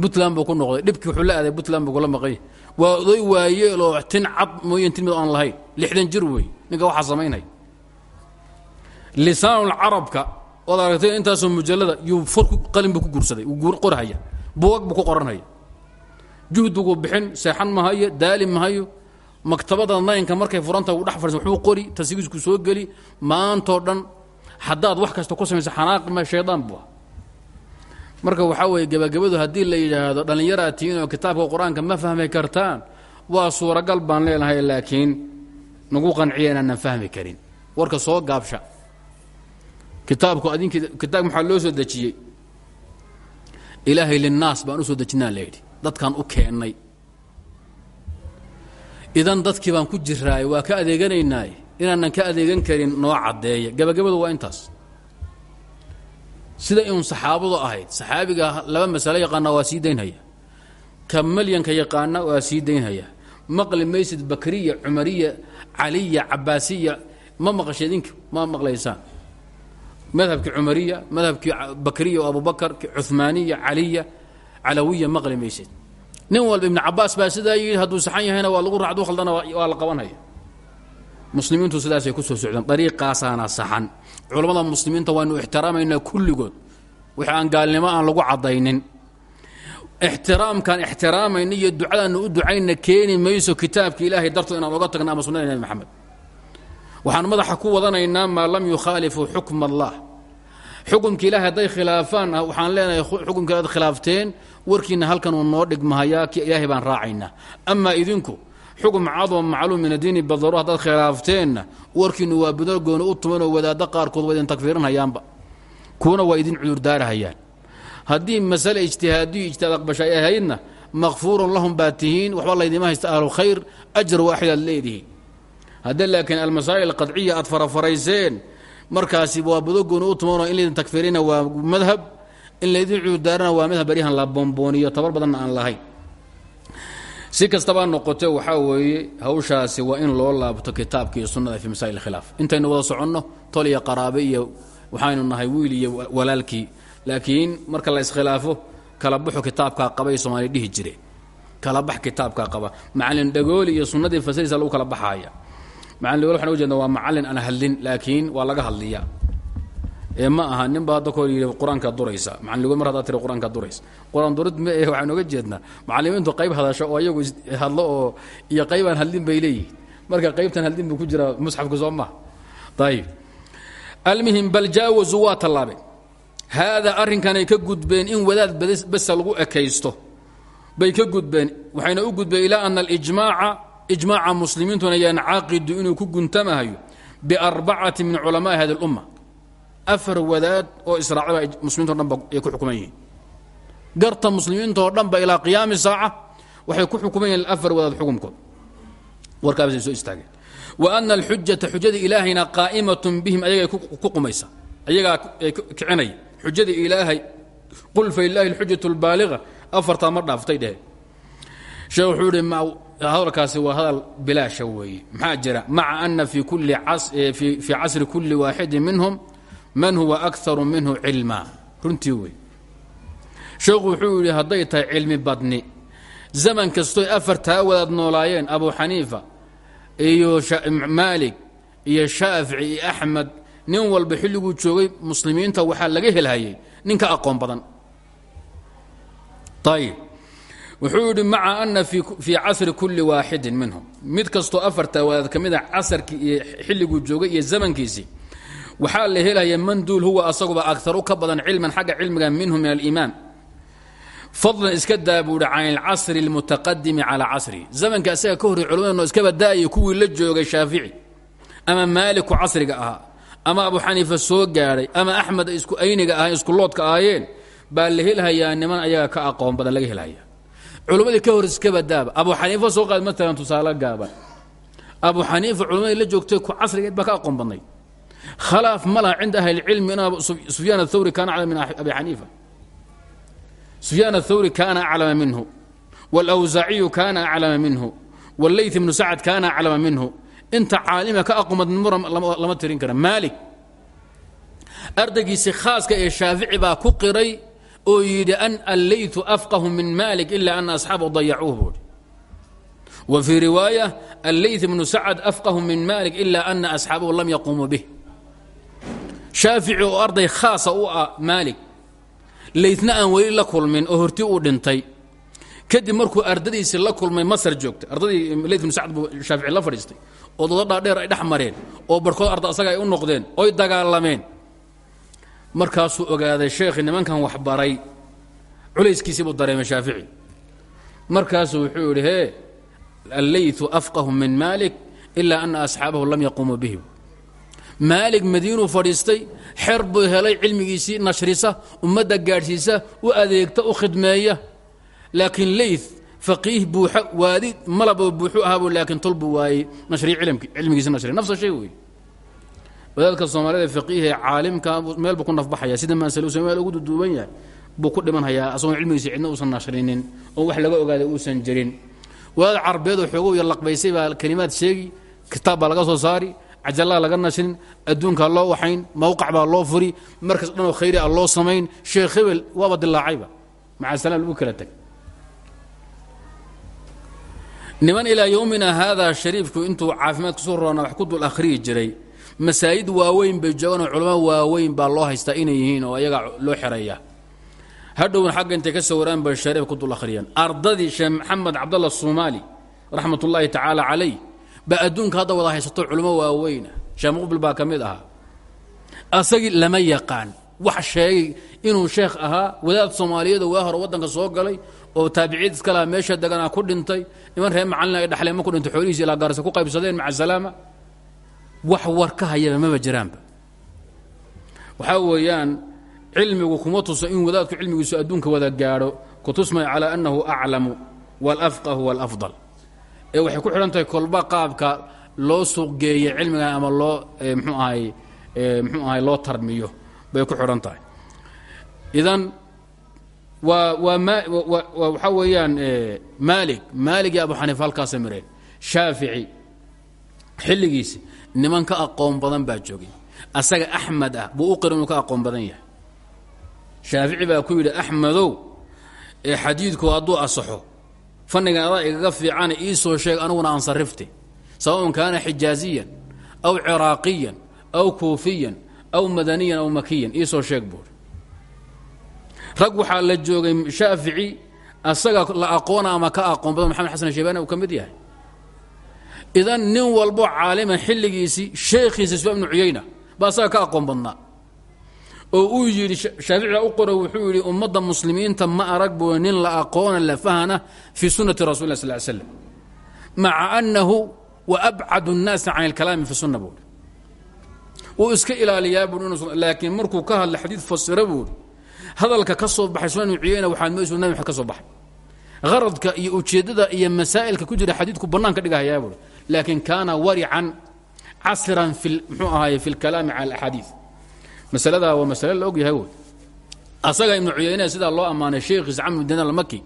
Puntland buu ku noqday. Dhibkii wuxuu la aaday puntland buu kula maqay. Waa oday waayeeloo tin cad mooyeen tin mid aan lahayn. Lixdan jir wey ninka waxaa samaynay. Lisaanulcarabka oad aragtay intaasoo mujallada yuu fur qalin buu ku guursaday uu qorhaya buugag buu ku qoranhaya juhdiguu bixin seexan mahayo daali mahayo maktabada naynka markay furanta u dhex fadhiisa wuxuu qori tasgiisku soo geli maantoo dhan haddaad wax kasta ku samaysa xanaaqi ma shaydaan buu ah marka waxaa weeye gebagabadu haddii la yidhaahdo dhallinyaraad tihiin oo kitaabka qur'aanka ma fahmi kartaan waa suuragal baan leenahay laakiin nagu qanciya inaanan fahmi karin. Warka soo gaabsha kitaabku adink kitaab maxaa loo soo dejiyey? Ilaahay linnaas baan u soo dejinaa la yidhi. Dadkaan u keennay idan dadkii baan ku jiraay waa ka adeeganaynaaye. Inaanan ka adeegan karin noo caddeeya gebagabadu waa intaas. Sida inuun saxaabadu ahayd saxaabiga laba masalo yaqaana waa sii daynhaya. Ka malyanka yaqaana waa sii daynhaya. Maqli maysid bakriya cumariya caliya cabaasiya ma maqasheed ink ma maqlaysaan madhabkii cumariya madhabkii bakriya oo abubakar cumaaniya caliya calawiya maqli maysid nin walba ibn cabaas baa sidaa yidhi hadduu saxan yahayna waa lagu raacdu khaldana waa la qabanhaya muslimiintu sidaasay ku soo socdeen dariiqaasaana saxan. Culammada muslimiinta waanu ixtiraamaynaa kulligood. Wixii aan gaalnimo aan lagu caddaynin. Ixtiraamkaan ixtiraamayna iyo ducadaannu u ducayna keeni mayso kitaabka ilaahay dartood inaan oga tagna ama sunnada nebi maxamed waxaan madaxa ku wadanaynaa maa lam yukhaalifuu xukm allah. Xukumka ilahay hadday khilaafaan waxaan leenahay xukumka ad khilaafteen warkiina halkan uu noo dhigmahayaa ki ilaahay baan raacaynaa. Amaa idinku xukm cadwa macluum min adiini badaru haddaad khilaafteenna warkiinu waa budagoona u tumanoo wadaaddo qaarkood waa idin tagfiirinhayaanba kuwana waa idin cudurdaarahayaan. Haddii masale ijtihaadiyo ijtihaad aqbasha ay ahaydna makfuurun lahum baa tihiin waxba laydima haysta ahlu khayr ajar waaxid aad leedihiin haddii laakiin almasaa'il qadciya aad farafarayseen markaasi waa budagoona u tumanoo in laydin tagfiirina waa madhab in laydin cudurdaarana waa madhab baryahan la boombooniyo tabar badanna aan lahayn. Si kastabaa noqote waxaa weeye hawshaasi waa in loo laabto kitaabka sunnada fi masaa'il khilaaf. Intaynu wada soconno tol iyo qaraabe iyo waxaynu nahay wiil iyo walaalkii. Laakiin marka la iskhilaafo kala baxo kitaabkaa qabay soomaaliya dhihi jireen kala bax kitaabkaa qaba. Macalin dhagooli iyo sunnadii fasirisa lagu kala baxaaya macalin waxaan uga jeedna waa macallin aan hadlin laakiin waa laga hadliya ee ma aha nin baa hadda ka hor yidhi qur'aankaa duraysa. Macalin mar haddaa tiri qur'aankaa duraysa. Qur'aan durid ma eh waxaan oga jeednaa. Macallimiintu qayb hadasho oo iyagu hadlo oo iyo qayb aan hadlin bay leeyihiin marka qaybtan hadlin buu ku jiraa musxafka soo maha ayib almuhim bal jaawazuu waa tallaabeen haadaa arrinkanay ka gudbeen in wadaad basa lagu ekaysto. Bay ka gudbeen. Waxayna u gudbeen ilaa ana alijmaaca ijmaaca muslimiintuna yancaqidu inuu ku guntamahayo biarbacati min culamaai hadi اlumma afar wadaad oo israacdaba muslimiinto dhan ay ku xukuman garta muslimiintoo dhan ba ilaa qiyaami saaca waxay ku xukuman afar wadaad xukumkood. Warkaabasay soo istaageen. Wa ana alxujata xujada ilaahayna qaa'imatun bihim ayagay ku qumaysa. Ayagaa kicinaya xujada ilaahay qul fa ilaahi alxujatu اlbaaliga afartaa ma dhaaftay dheh. Sheekh wuxuu ihi hadalkaasi waa hadal bilaasha weeye. Maxaa jira? Maca ana fi casri kulli waaxidin minhum man huwa akaru minhu cilma. Runtii wey sheekhu wuxuu yidhi hadday badni zaman kastoy afartaa wadaad noolaayeen abu xaniifa iyo maalik iyo shaafici iyo axmed nin walba xilliguu joogay muslimiinta waxaa laga helhayay nin ka aqoon badan. Ayib wuxuu yidhi maca ana fii casri kulli waaxidin minhum. Mid kastoo afartaa wadaad ka mida casarkii iyo xilliguu joogay iyo zamankiisii. Waxaa la helaya man duul huwa asaguba agaru ka badan cilman xagga cilmiga minhu min alimaam fadlan iska daa buuhi can alcasri اlmutaqadimi calaa casrihi zamanka isaga ka horrey culammadano iskaba daayay kuwii la joogay shaafici ama maaliku casriga ahaa ama abu xaniifa soo gaadhay ama axmed isku ayniga ahayn isku loodka ahaayeen baa la helhayaa niman ayaga ka aqoon badan laga helhaya culmadii ka hor iska badaaba abu xaniifa soo qaad matalan tusaale gaaban. Abu xaniifa culmadii la joogtay ku casrigeed baa ka aqoon badnayd khalaaf ma laha cinda ahlicilmi in sufyaan athawri kaana min abi xaniifa. Sufyaan athawri kaana aclama minhu. Wاlawsaaciyu kaana aclama minhu. Wاleyt ibnu sacad kaana aclama minhu. Inta caalima ka aqoonbadn muran lama tirin kara maalik ardaygiisii khaaska ee shaafici baa ku qiray oo yidhi an alleytu afqahu min malik ila ana asxaabahu dayacuuh buuhi wa fii riwaaya alleyt ibnu sacad afqahu min malik ila ana asxaabahu lam yaquumuu bih. Shaafici oo arday khaasa u ah maalik leytna aan weli la kulmin oo horti uu dhintay. Kadib markuu ardadiisii la kulmay masar joogtay. Ardadii leyt ibnu sacad buu la fadhiistay. Oo dodadhaa dheer ay dhex oo barhkood arda asaga ay u noqdeen oy dagaalameen markaasuu ogaaday sheekhi nimankan waxbaray culayskiisii buu dareemay shaafici. Markaasuu wuxuu yidhi hee allaytu afqahu min maalik ilaa ana asxaabahu lam yaquumuu bihi. Maalig madiinuu fadhiistay xer buu helay cilmigiisii nashrisa ummadda gaadhsiisa u adeegta u khidmeeya. Laakiin leyt faqiih buuxa waadi malaboo buuxu ahaabu laakiin tolbu waayey nashri cilmigiisi nashri. Nafsa shay wey wadaadka soomaalida faqiihe caalimka meel buu ku nafbaxaya sida maasaluusa meel ugu duduuban yahay buu ku dhimanhayaa asagoon cilmigiisi cidna uusan nashrinin oo wax laga ogaaday uusan jirin. Wadaad carbeedoo xoogow iyo laqbaysay baa kelimaad sheegi kitaab baa laga soo saari cajalaa laga nashrin adduunkaa loo waxayn mawqac baa loo furi markas dhanoo khayri a loo samayn. Sheekh hebel waaba dilaacayba maca salaam lagu kala teg niman ilaa yowmina haadaa shariifku intuu caafimaad ku soo roona wax ku dul akhriyi jiray masaajid waaweyn bay joogaan oo culamo waaweyn baa loo haystaa inay yihiin oo ayagaa loo xereeya hadhowna xagga intay ka sawiraan bay shariif ku dul akhriyaan. Ardadii sheekh maxamed cabdalla soomaali raxmat ullaahi tacaala calayh baa adduunka hadda wada haysato culamo waaweyna. Sheekh muqbil baa ka mid ahaa. Asagii lama yaqaan. Wax sheegay inuu sheekh ahaa wadaad soomaaliyeedo waa hore waddanka soo galay oo taabiciid iska laha meesha deganaa ku dhintay. Niman reer macallin ay dhaxleen ma ku dhintay xoolihiisi ilaa gaarisa ku qaybsadeen maca salaama wax war ka hayaba maba jiraanba. Waxaa weeyaan cilmigu kuma tuso in wadaadku cilmigiisu adduunka wada gaadho ku tusmay calaa annahu aclamu waalafqahu waalafdal ee waxay ku xidhan kolba qaabka loo suuqgeeya cilmigan ama loo mxuu ahay mxuu ahay loo tarmiyo bay ku xidhan idan waa waa ma waxaa weeyaan maalig maalig iyo abu xaniifa halkaasa mareen. Shaafici xilligiisi niman ka aqoon badan baa joogay. Asaga axmed ah buu u qira inuu ka aqoon badan yahay. Shaafici baa ku yidhi axmedow ee xadiidku hadduu asaxo fannigan adaa igaga fiicana ii soo sheeg aniguna aan sarrifte. Sawaun kaana xijaaziyan aw ciraaqiyan aw kuufiyan aw madaniyan aw makiyan ii soo sheeg buuri rag waxaa la joogay shaafici asaga la aqoona ama ka aqoon badan maxamed xasan shaybani uu ka yahay idan nin walbo caaliman xilligiisii sheekhiisa sufyaan bnu cuyayna baa ka aqoon badnaa. Oo uu yidhi shaaficibaa u qoro wuxuu yidhi ummadda muslimiinta ma arag buu nin la aqoona la fahana fii sunnati rasul sal slam maca annahu wa abcadu nnaasa can ilkalaami fi sunna buui wuu iska ilaaliyaa buui laakiin markuu ka hadla xadiid fasira buui hadalka ka soo baxay sufyan bnu cuyayna waxaad moysu nabi maxamed ka soo baxay. Haradka iyo ujeeddada iyo masaa'ilka ku jira xadiidku bannaan dhigahayaa buui laakiin kaana warican casiran mxuu ahaay fi اlkalaami cala اaxaadii masaladaa waa masale la og yahay w asaga ibnu cuyayne sidaa loo ammaanay sheekhiis camr bn dn almaki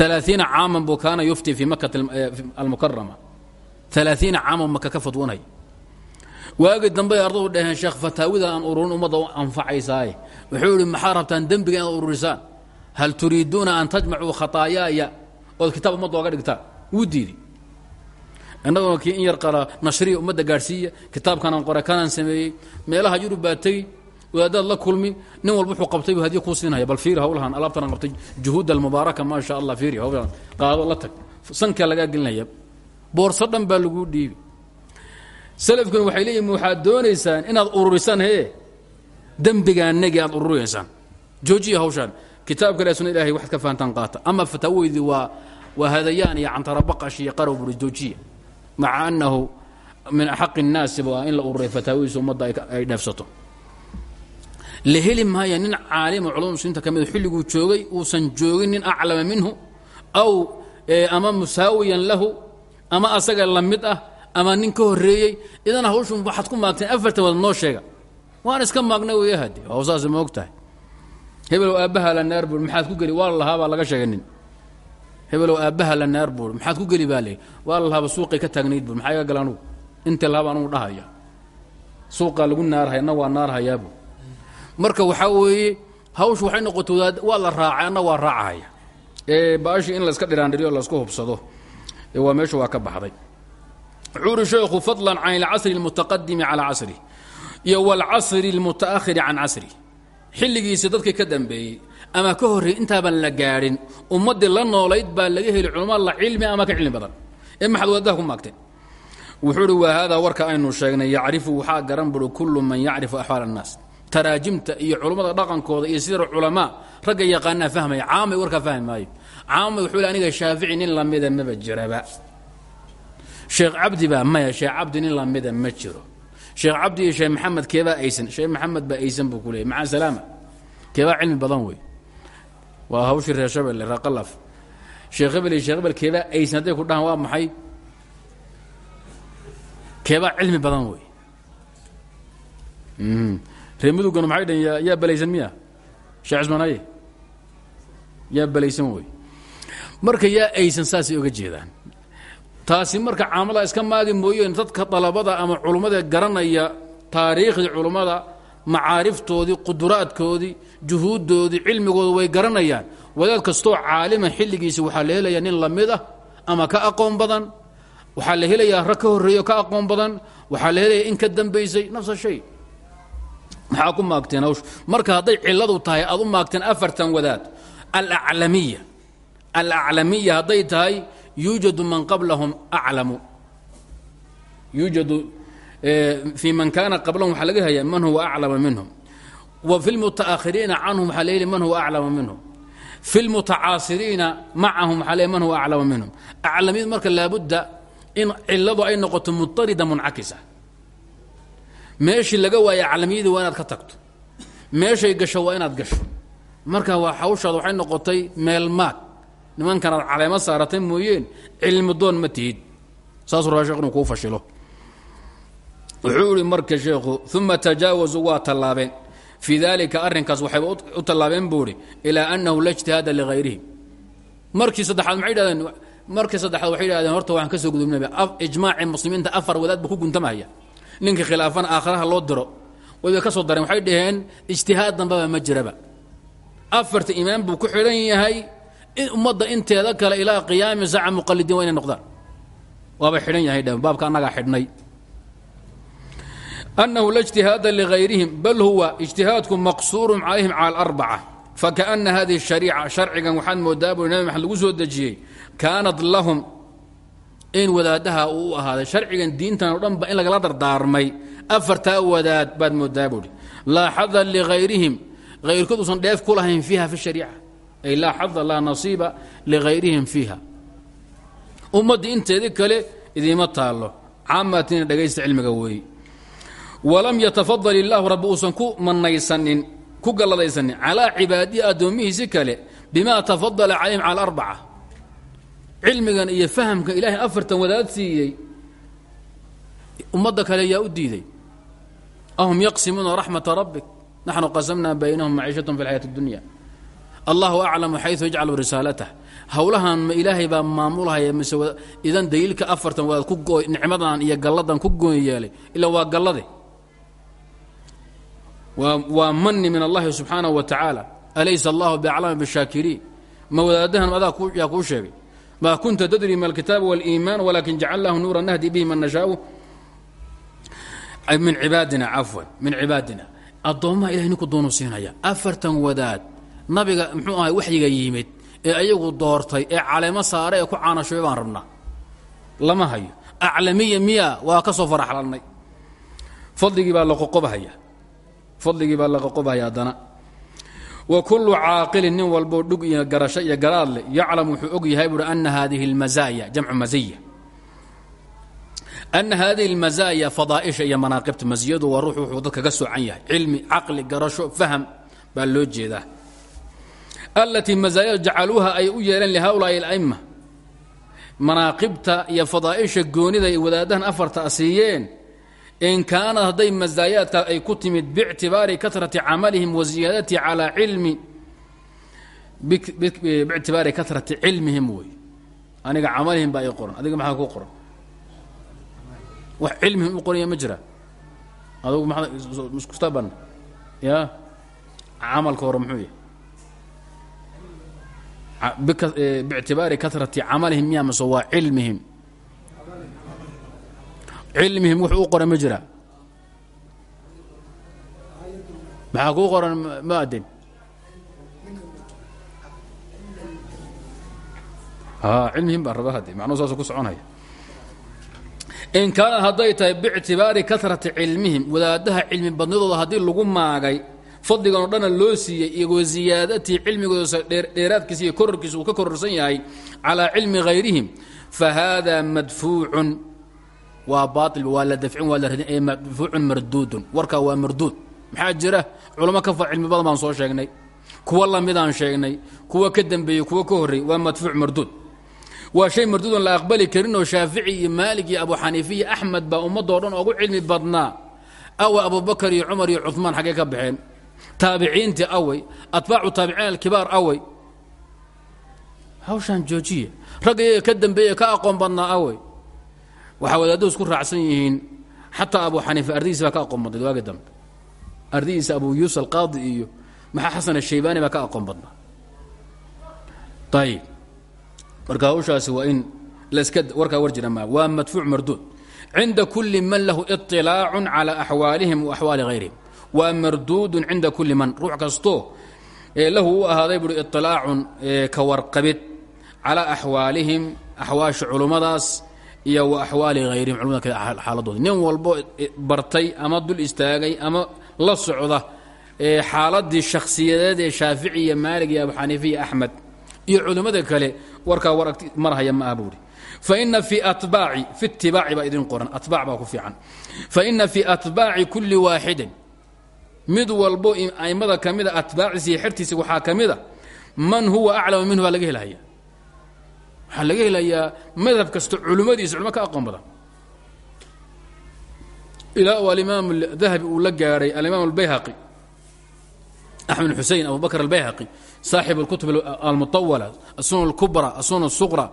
aaaiina caaman buu kaana yufti fii makata eh, almukarama alaaiina caaman maka ka fatwanay waagii dambey ardadu dhaheen sheekh fataawida aan ururin ummadda u anfacaysaaye wuxuu yidhi maxaa rabtaan dembiga inaad ururisaan? Hal turiiduuna an tajmacuu khataayaaya ood kitaab ummadda ooga dhigtaan wuu diidi innaguna kii in yar qara nashriya ummadda gaadhsiiya kitaabkanaan qore kanaan sameeyey meelaha yurub baa tegi wadaadaad la kulmi nin walba wuxuu qabtay buu hadiye kuu siinaya bal fiiri hawlahan alaabtanaan qabtay juhuud almubaaraka maa sha allah fiiri hawlahan qaado la tag. Sankaa lagaa gelinaya. Boorso dhan baa laguu dhiibi. Salafkuna waxay leeyihiin waxaad doonaysaan inaad ururisaan hee? Dembigaanagi aad ururiyaysaan joojiya hawshaan. Kitaabka ilahi sunna ilahay waxaad ka fahantaan qaata. Ama fataawoydii waa waa hadayaan iyo cantarabaqash iyo qarow buri joojiya maca annahu min axaqi الnaasi waa in la ururay fataawidiisa ummadda ay dheefsato. La heli maaya nin caalima culamada muslimiinta ka mida xilliguu joogay uusan joogin nin aclama minhu aw ama musaawiyan lahu ama asaga la mid ah ama nin ka horreeyey idan hawshun waxaad ku maagteen afartan wada noo sheega. Waan iska maagna weya hade hawsaas ma og tahay hebelow aabbaha la naar buur maxaad ku geli waa la lahaa baa laga sheegay nin hebelow aabbaha la naar buur maxaad ku geli baa leey waa la lahaaba suuqay ka taagnayd buur maxaa iga gala anugu inta lahaaba anugu dhahaya suuqaa lagu naarhaya na waa naarhayaabu marka waxaa weeye hawshu waxay noqotay waa la raacay anna waa raacahaya ee baashi in layska dhiraandhiriyo laysku hubsado waa meesha waa ka baxday wuxuu uri sheekhu fadlan can alcasri اlmutaqadimi calaa casrih iyo wاlcasri اlmuta'ahiri can casrih xilligiisii dadkii ka dambeeyey ama ka horreeyey intaabaan la gaadhin ummaddii la noolayd baa laga heli culama la cilmi ama ka cilmi badan. Ee maxaad wadaha ku maagteen wuxuu uhi waa haadaa warka aynu sheegnay yacrifu waxaa garan buri kullu man yacrifu axwaal الnaas taraajimta iyo culummada dhaqankooda iyo sida culamaa ragga yaqaanaa fahmaya caamay warkaa fahmi maayo caamay wuxuu le aniga shaafici nin lamida maba jiraba. Sheekh cabdi baa maya sheekh cabdi nin lamida ma jiro. Sheekh cabdi iyo sheekh maxamed keebaa aysan? Sheekh maxamed baa aysan buu ku leeyay maca salaama keebaa cilmi badan wey waa hawshii reer shabelle reer qalaf sheekh hebel iyo sheekh hebel keebaa aysan hadday ku dhahaan waa maxay? Keebaa cilmi badan wey. Reer mudugana maxay dhaheen? Yaa yaa balaysan miya sheekh cismaanaye yaa balaysan wey. Marka yaa aysan saasay oga jeedaan. Taasi marka caamada iska maagi mooyeen dadka dalabada ama culummada garanaya taariikhdii culummada macaariftoodii quduraadkoodii juhuuddoodii cilmigooda way garanayaan. Wadaad kastoo caalima xilligiisa waxaa la helayaa nin la mid ah ama ka aqoon badan. Waxaa la helayaa rag ka horreeyo ka aqoon badan. Waxaa la helayaa in ka dambaysay nafsa shay. Maxaa ku maagteen hawsh marka hadday cilladu tahay aad u maagteen afartan wadaad. Alaclamiya. Alaclamiya hadday tahay yuujadu man qablahum aclamu. Yuujadu fii man kaana qablahum waxaa laga hayaa man huwa aclama minhum wa fi lmutaakhiriina canhum waxaa leeyahy man huwa aclama minhum fi lmutacaasiriina macahum waxaa leeyahy man huwa aclama minhum aclamiyad marka laabudda in cilladu ay noqoto mutarida muncakisa meeshii laga waaya aclamiyadii waa inaad ka tagto meeshay gasho waa inaad gasho marka waa hawshaad waxay noqotay meel maag nimankanaad caleemo saaratay mooyeen cilmi doon ma tihid saasuu rabaa shekh inuu kuu fashilo wuxuu ihi marka sheekhu uma tajaawazuu waa tallaabeen. Fii daalika arrinkaas waxayba u tallaabeen buu idhi ilaa annahu la ijtihaada lihayrihim markii saddexaad maxay dhahdeen markii saddexaad waxay dhahdeen horta waxaan ka soo gudubnaba ijmaacii muslimiinta afar wadaad ba ku guntamahaya ninka khilaafana aakhiraha loo diro. Wayba ka soo dareen. Waxay dhaheen ijtihaad dambaba ma jiraba. Afarta imaam buu ku xidhan yahay. Ummadda inteeda kale ilaa qiyaami saaca muqalidiin waa inay noqdaan. Waaba xidhan yahay dheh baabka annagaa xidhnay annahu la ijtihaada lihayrihim bal huwa ijtihaadku maqsuurun calayhim cala alarbaca fakaana hadihi shariica sharcigan waxaad moodaa bui nabi maxamed lagu soo dejiyey kaanat lahum in wadaadaha uu u ahaaday sharcigan diintan o dhan ba in lagala dardaarmay afartaa wadaad baad moodaa buuhi laa xada lihayrihim hayrkood usan dheef ku lahayn fiiha fi shariica ay laa xada laa nasiiba lihayrihim fiiha ummaddii inteedii kale idiima taallo caamatina dhegaysta cilmiga weeye walam yatafadal illaahu rabbi uusan ku manaysanin ku galladaysanin. Calaa cibaadihi addoommihiisi kale bimaa tafadala calayhim cala arbaca. Cilmigan iyo fahamka ilaahay afartan wadaad siiyey ummadda kale yaa u diiday. Ahum yaqsimuuna raxmata rabbik. Naxnu qasamnaa baynahum maciishatahum fi lxayaati اdunya allahu aclamu xayu yajcalu risaalatah. Howlahan ma ilaahay baa maamulhaya mise idan daliilka afartan wadaad ku nicmadan iyo galladan ku goon yeelay? Ila waa gallade waa mani min allahi subxaanaه wa tacaala alaysa allahu biaclama bishaakiriin ma wadaadahan adaa yaa kuu sheegay. Ma kunta tadri ma alkitaab wاliiman walakin jacalnahu nuura nahdi bihi man nashaau min cibaadina cafwan min cibaadina. Addoommaha ilahay ninku doonu siinaya. Afartan wadaad nabiga muxuu ahay waxyiga yimid ee ayagu doortay ee caleemo saare ee ku caanashoy baan rabnaa. Lama hayo. Aclamiya miya waa ka soo faraxlannay. Fadligii baa laqoqobhaya fadligii baa la qoqobaya haddana. Wa kullu caaqilin nin walboo dhug iyo garasho iyo garaad leh yaclam wuxuu og yahay buuhi ana hadihi almazaaya jamcu maziya ana hadihi almazaaya fadaaisha iyo manaaqibta maziyadu waa ruux wuxuu dadka ka soocan yahay. Cilmi caqli garasho faham baa loo jeedaa. Alatii mazaayadu jacaluuha ay u yeeleen lihaulaai ala'ima manaaqibta iyo fadaaisha goonida iyo wadaadahan afarta a in kaanad hadday masaayaadka ay ku timid bictibaari karati camalihim wa ziyaadatihi calaa cilmi bictibaari karati cilmihim wey aniga camalihim baa ii qoran adiga maxaa ku qoran wax cilmihim u qoranya ma jira adugu maiskustaban ya camalka hore muxuu yahay bictibaari karati camalihim miya mase waa cilmihim cilmihim wuxuu u qoran ma jira. Maxaa kuu qoran muadin cilmihim baan raba hadde macnuhu saasuu ku soconaya. In kaanad hadday tahay biictibaari karati cilmihim wadaadaha cilmi badnidooda haddii lagu maagay fadligan oo dhana loo siiyey iyo ziyaadatii cilmigooda dheeraadkiisa iyo kororkiisa uu ka kororsan yahay calaa cilmi hayrihim fa haada madfuucun waa baail waa la dafcin waa la radin ee madfuucun marduudun. Warkaa waa marduud. Maxaa jira? Culamo ka far cilmi badan baan soo sheegnay. Kuwa lamidaan sheegnay kuwa ka dembeeyey kuwa ka horreey waa madfuuc marduud. Waa shay marduudan la aqbali karinoo shaafici iyo maalig iyo abu xaniife iyo axmed baa ummadoo dhan ugu cilmi badnaa. Awa abubakar iyo cumar iyo cumaan xaggee ka baxeen. Taabiciintii awey atbaacu taabiciin alkibaar awey hawshaan joojiya ragga iyaga ka dambeeye ka aqoon badnaa awey waxaa wadaadadu isku raacsan yihiin xataa abu xaniife ardigiisi baa ka aqoon badnayd waagi dambe ardigiisa abu yuusuf alqaadi iyo maxaa xasan ashaybaani baa ka aqoon badnaa ayib marka hawshaasi waa in laska warkaa war jira maa waa madfuuc marduud cinda kuli man lahu iطilaacu calى axwaalihim wa axwaali hayrihim waa marduudun cinda kuli man ruux kastoo lahu u ahaaday buui iطilaacun ka warqabid calaa axwaalihim axwaasha culummadaas iyo wa axwaali hayrihim culmada kale xaaladooda nin walbo bartay ama dul istaagay ama la socda xaaladii shakhsiyadeed ee shaafici iyo maalig iyo abu xaniife iyo axmed iyo culimmada kale warkaa war agti marhaya ma ah buuhi faina fi atbaaci fi itibaaci baa idin qoran atbaac baa ku fiican. Faina fi atbaaci kulli waaxidin mid walbo aimada ka mida atbaaciisa iyo xertiisa waxaa ka mida man huwa aclamu minhu baa laga helhaya waxaa laga helayaa madhab kasta culimmadiisa culimo ka aqoon badan ilaa uu alimaam dahabi uu la gaadhay alimaam albayhaqi axmed xusein abu bakr albayhaqi saaxib اlkutub almuطawala aلsunan اlkubra aلsunan الsuqra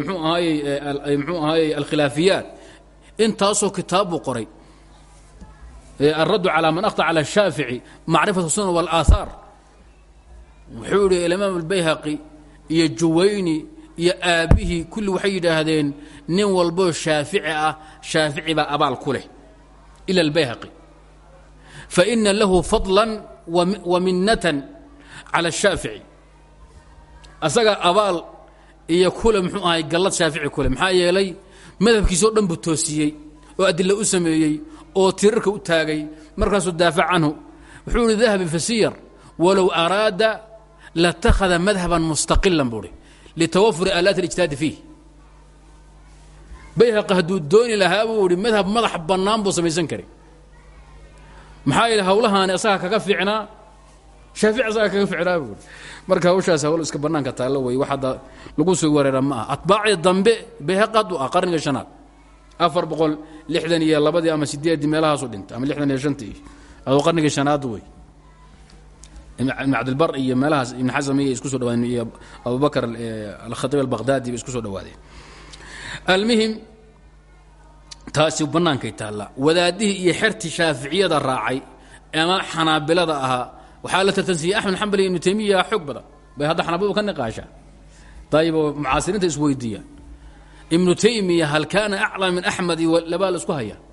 mxuu ahaayey mxuu ahaayey alkhilaafiyaat intaasoo kitaab buu qoray alraddu calى man akhطa calى الshaafici macrifat الsunan wاlaahaar wuxuu yihi alimaam albayhaqi iyo juwayni iyo aabbihii kulli waxay yidhaahdeen nin walboo shaafici ah shaafici baa abaal ku leh ila albayhaqi. Faina lahu fadla wa minnatan cala ashaafici asagaa abaal iyo kule muxuu ahay gallad shaafici kule maxaa yeelay madhabkiisao dhan buu toosiyey oo adila u sameeyey oo tirarka u taagay markaasuu daafac canhu. Wuxuu ihi dahabi fasiyar walow araada latakhada madhaban mustaqilan buuhi litawafuri aalaat اlijtihaadi fiih bayhaqi hadduu dooni lahaa buu ihi madhab madax bannaan buu samaysan karay maxaa yeele hawlahaani asagaa kaga fiicnaa shaafici asagaa kaga ficnaa buui marka hawshaas hawl iska bannaanka taallo wey wax hadda lagu soo wareera ma aha atbaacii dambe bayhaqi hadduu ah qarniga shanaad afar boqol lixdan iyo labadii ama sideeddii meelahaasu dhintay ama lixdan iyo shantii aduu qarnigii shanaad wey ibn cabdilbar iyo meelahaas ibn xasam iyo isku so dhawaadeen iyo abubakr alkhatiib albaqhdaadi bay isku soo dhawaadeen almuhim taasi bannaankay taalla wadaadihii iyo xertii shaaficiyada raacay ama xanaabilada ahaa waxaa la tartansiyey axmed xambali ibnu taymiya xoog badan bay hadda xanaabiladu ka niqaashaa dayiboo mucaasiriinta isweydiiyaan ibnu taymiya hal kaana aclam min axmed labaa la isku hayaa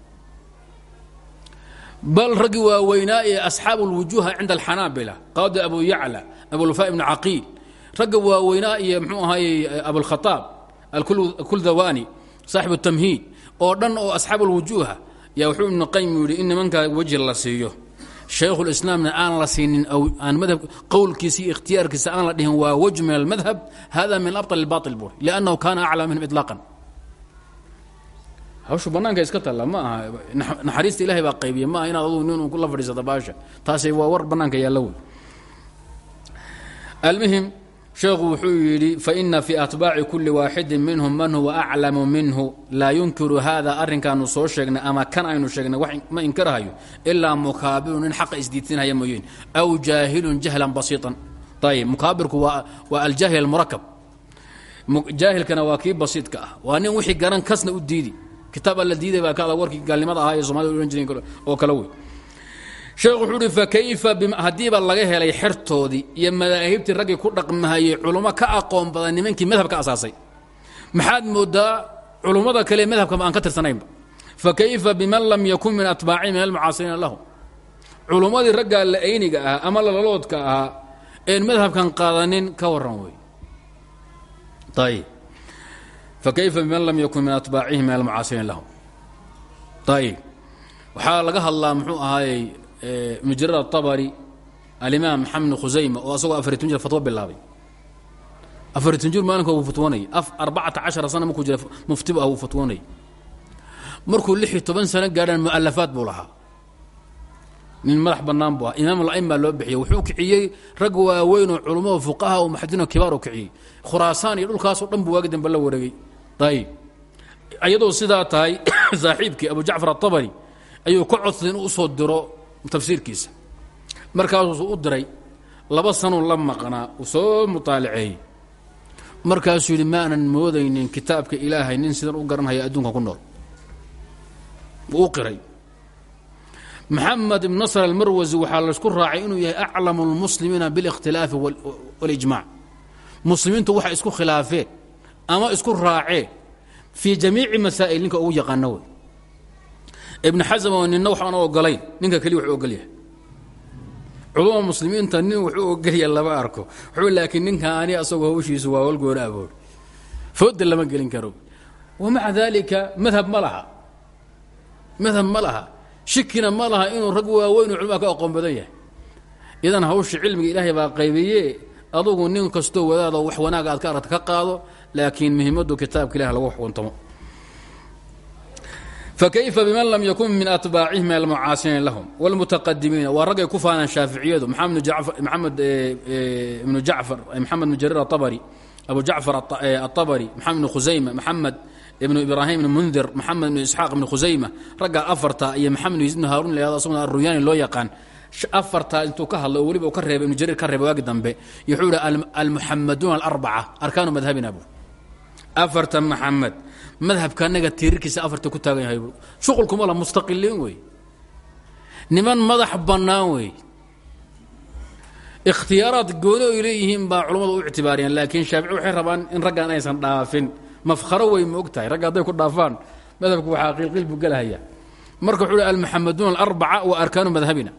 bal raggii waaweynaa ee asxaabu اlwujuuha cinda alxanaabila qaadi abu yacla abulwafaa ibnu caqiil ragga waaweynaa iyo mxuu ahaayey abulkhaaab alkuldawani saaxibu tamhiid oo dhan oo asxaab alwujuuha yaa wuxuu ibnu qayim yidhi in nimankaa weji la siiyo shaykhulislaamna aan la siinin aan madhab qowlkiisa iyo ikhtiyaarkiisa aan la dhihin waa waj min almadhab hada min abطal اlbaطil buri liannahu kana aclaa minhum iطlaaqan hawshu bannaanka iska talla ma aha. Naxariista ilahay baa qaybiya ma aha inaad adugu nin la fadhiisata baasha. Taasi waa war bannaanka yaalla wey almuhim sheekhu wuxuu yidhi faina fii atbaaci kuli waaxidin minhum man huwa aclamu minhu laa yunkiru hada arrinkaanu soo sheegnay ama kan aynu sheegnay wax ma inkarahayo ilaa mukaabirun nin xaqa isdiidsinhaya mooyeen aw jaahilun jahlan basiiطan ayib mukaabirku waa waa aljaahil almurakab jaahilkana waa kii basiidka ah. Waa nin wixii garan kasna u diidi kitaab alla diiday baa kaada warkii gaalnimada ahaa ee somalida odhan jireen oo kale wey. Sheekhu wuxuu uhi fakayfa haddiiba laga helay xertoodii iyo madaahibtii raggii ku dhaqmahayey culummo ka aqoon badan nimankii madhabka asaasay. Maxaad moodaa culummada kale madhabkaba aan ka tirsanaynba? Fakayfa biman lam yakun min atbaaci min almucaasiriina lahum culummadii raggaa la-ayniga ahaa ama lalaloodka ahaa een madhabkan qaadanin ka warran wey. Ayb fakayfa biman lam yakun min atbaacihim min almucaasiriin lahum ayib waxaa laga hadlaa muxuu ahaayey ibnu jarir atabari alimaam maxamed bn khusayma oo asagoo afariy jir fatwo bilaabay afariy jir maalinka wuu fatwoonayay arbacata cashara sana markuu jira muftibu ah wuu fatwoonayay markuu lix iyo toban sano gaadhaan mu'alafaad buu lahaa nin madax bannaan buu ahaa imaam ala'im baa loo bixiyey wuxuu kiciyey rag waaweyn oo culummada fuqaha oo muxadiino kibaar oo kiciyey khuraasaan iyo dhulkaasoo dhan buu waagi dambe la wareegay ayib iyadoo sidaa tahay saaxiibkii abu jacfar atabari ayuu ka codsaday inuu u soo diro tafsiirkiisa. Markaasuu u diray laba sanuu la maqnaa uu soo mutaalaceeyey markaasuu yidhi ma moodaynin kitaabka ilaahay nin sidan u garanhaya adduunka ku nool. Wuu qiray. Maxamed ibn nasr almarwasi waxaa laysku raacay inuu yahay aclamu lmuslimiina bilikhtilaafi walijmac muslimiintu waxay isku khilaafeen ama isku raaceen fii jamiici masaa'il ninka ugu yaqaano wey. Ibn xasm oo nina waxaan ogolayn ninka keliya wuxuu ogol yahay. Culuma muslimiinta nin wuxuu ogolya lama arko. Wuxuu laakiin ninkaani asagoo hawshiisu waa walgoona abood fooda lama gelin karo. Wamaca dalika madhab ma laha. Madhab ma laha. Shikina ma laha inuu rag waaweyn oo culmaa ka aqoon badan yahay. Idan hawsha cilmiga ilaahay baa qaybiye adugu nin kastoo wadaado wax wanaaga aad ka aragta ka qaado laakiin muhimaddu kitaabka ilahi lagu xukuntamo. Fakayfa biman lam yakun min atbaacihim almucaasiriin lahum wاlmutaqadimiina waa raggay ku faanaan shaaficiyadu maxamed ibnu jacfar maxamed bnu jariir aabari abu jacfar aabari maxamed ibnu khusayma maxamed ibnu ibraahim ibnu mundir maxamed ibnu isxaaq ibnu khusayma ragga afarta iyo maxamed ibnu haarun layado asaguna aruyani loo yaqaan. Afartaa intuu ka hadlo oo weliba ka reebay ibnu jariir ka reebay waagi dambe. Wuxuu ihi almuxamaduuna alarbaca arkaanu madhabina bu afarta maxamed. Madhabka anaga tiirarkiisa afarta ku taagan yahay shuqulkuma la mustaqiliin wey. Niman madax bannaan wey. Ikhtiyaaraad gooni oy leeyihiin baa culammadu u ictibaariyaan laakiin shaafici waxay rabaan in raggan aysan dhaafin. Mafkharo wey ma ragga hadday ku dhaafaan madhabku waxaa qiilqiil buu gelahaya marka wuxuu hi almuxamaduuna alarbaca wa arkaanu madhabina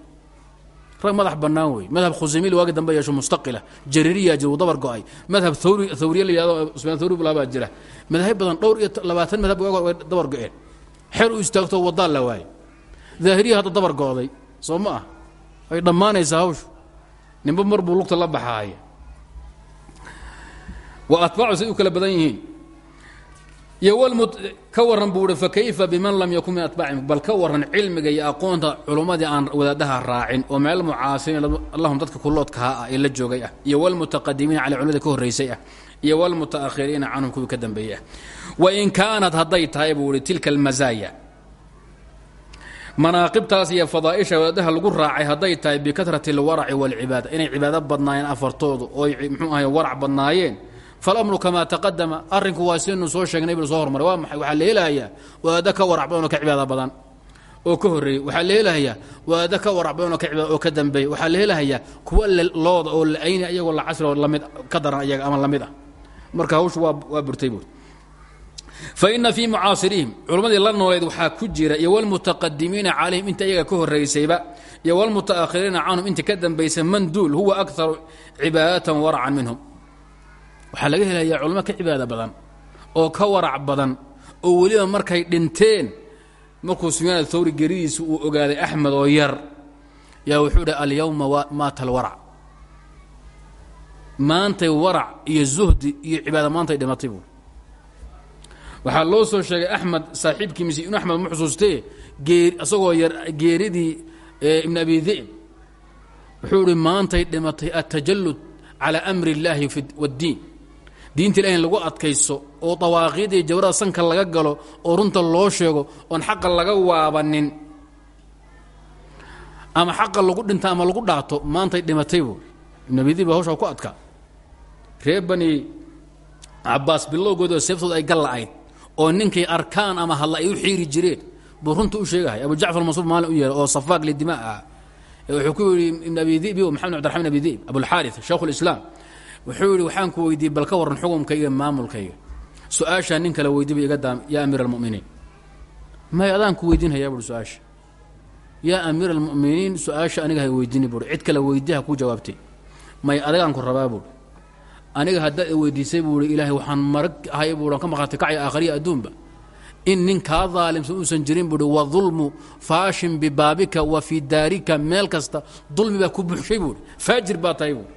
rag madax bannaan wey. Madhab khusaymiil waagi dambe yeesho mustaqila. Jariiriyaa jira uu dabar go'ay. Madhab thawri thawriye la yihahdo usmaan thawri bulaha baa jira. Madahib badan dhowr iyo labaatan madhab way dabar go-een. Xer u istaagto wadaan la waaye daahiriya hadda dabar go-day soo ma ah? Way dhammaanaysaa hawshu? Ninba mar buu lugta la baxaaya waa atbaacu say u kala badan yihiin iyo ka waran buu i fakayfa biman lam yakun min atbaacihim bal ka waran cilmiga iyo aqoonta culummadii aan wadaadaha raacin oo meel mucaasiriin allahum dadka kuloodkaha ah ee joogay ah. Iyo wlmutaqadimiina cala culimada ka horraysay ah. Iyo wlmutaakhiriina canhum kuwii ka dambeeyey ah. Wain kaanat hadday tahay buu ihi tilka almazaaya. Manaaqibtaas iyo fadaa'isha wadaadaha lagu raacay hadday tahay bikatrati alwaraci waalcibaada inay cibaado badnaayeen afartoodu ooy mxuu ahay warac badnaayeen falamru kamaa taqadama arrinku waa sidaynu soo sheegnay bnu soo hormaray waxaa la helahayaa wadaado ka warac ka cibaada badan oo ka horreeyey waxaa la helahayaa wadaado ka warac ka cibaada oo ka dambeeyey waxaa la helahayaa kuwa looda oo la-ayni iyagoo la casri la mid ka daran iyaga ama la mid marka hawshu waa waa burtay buur fa ina fii mucaasirihim culammadii la nooleed waxaa ku jira iyo wlmutaqadimiina calayhim inta iyaga ka horraysayba iyo wlmutaakhiriina canhum inta ka dambaysa man duul huwa akharu cibaadatan waracan minhum waxaa laga helayaa culamo ka cibaado badan oo ka warac badan oo weliba markay dhinteen markuu sufyaan thawri geridiisa uu ogaaday axmed oo yar yaa wuxuu dhahy alyawma maata alwarac maantay warac iyo zuhdi iyo cibaada maantay dhimatay buu. Waxaa loo soo sheegay axmed saaxiibkii mise ibnu axmed ma xusuustee gee isagoo yar ibn abi di'b wuxuu ihi maantay dhimatay atajallud calaa amri اllaahi wاddiin diinta ilahi in lagu adkayso oo dawaaqiida iyo jawrada sanka laga galo oo runta loo sheego oon xaqa laga waabanin. Ama xaqa lagu dhinta ama lagu dhaato maantay dhimatay buuri ibn abi dib hawshaa ku adkaa. Reer bani cabaas bilowgooda seeftooda ay galla'ayd oo ninkay arkaan ama hadla ay u xiiri jireen buu runta u sheegahay abu jacfar mansuur maalin u yeehay oo safaaq lidima ah wuxuu ku yidhi ibn abi dibi maxamed abdiraxman abi dib abulxaari shaykhu lislaam wuxuu yidhi waxaan ku weydiiyey bal ka warran xukumkayga maamulkayga. Su'aashaa nin kale iga daam yaa amiir almuminiin may adaan ku weydiinhayaa buui su'aasha. Yaa amiir almuminiin aniga hay weydiini buui cid kale weydiiha ku jawaabtay. May adagaan ku rabaa buui aniga haddaad weydiisay buui ilaahay waxaan marag ahay buuan ka maqaatay kacya aakhariya adduunba. In nin kaa daalimsan uusan jirin buuhi wadulmu faashin bibaabika wa fii daarika meel kasta dulmi baa ku buuxshay buuhi faajir baa tahay buui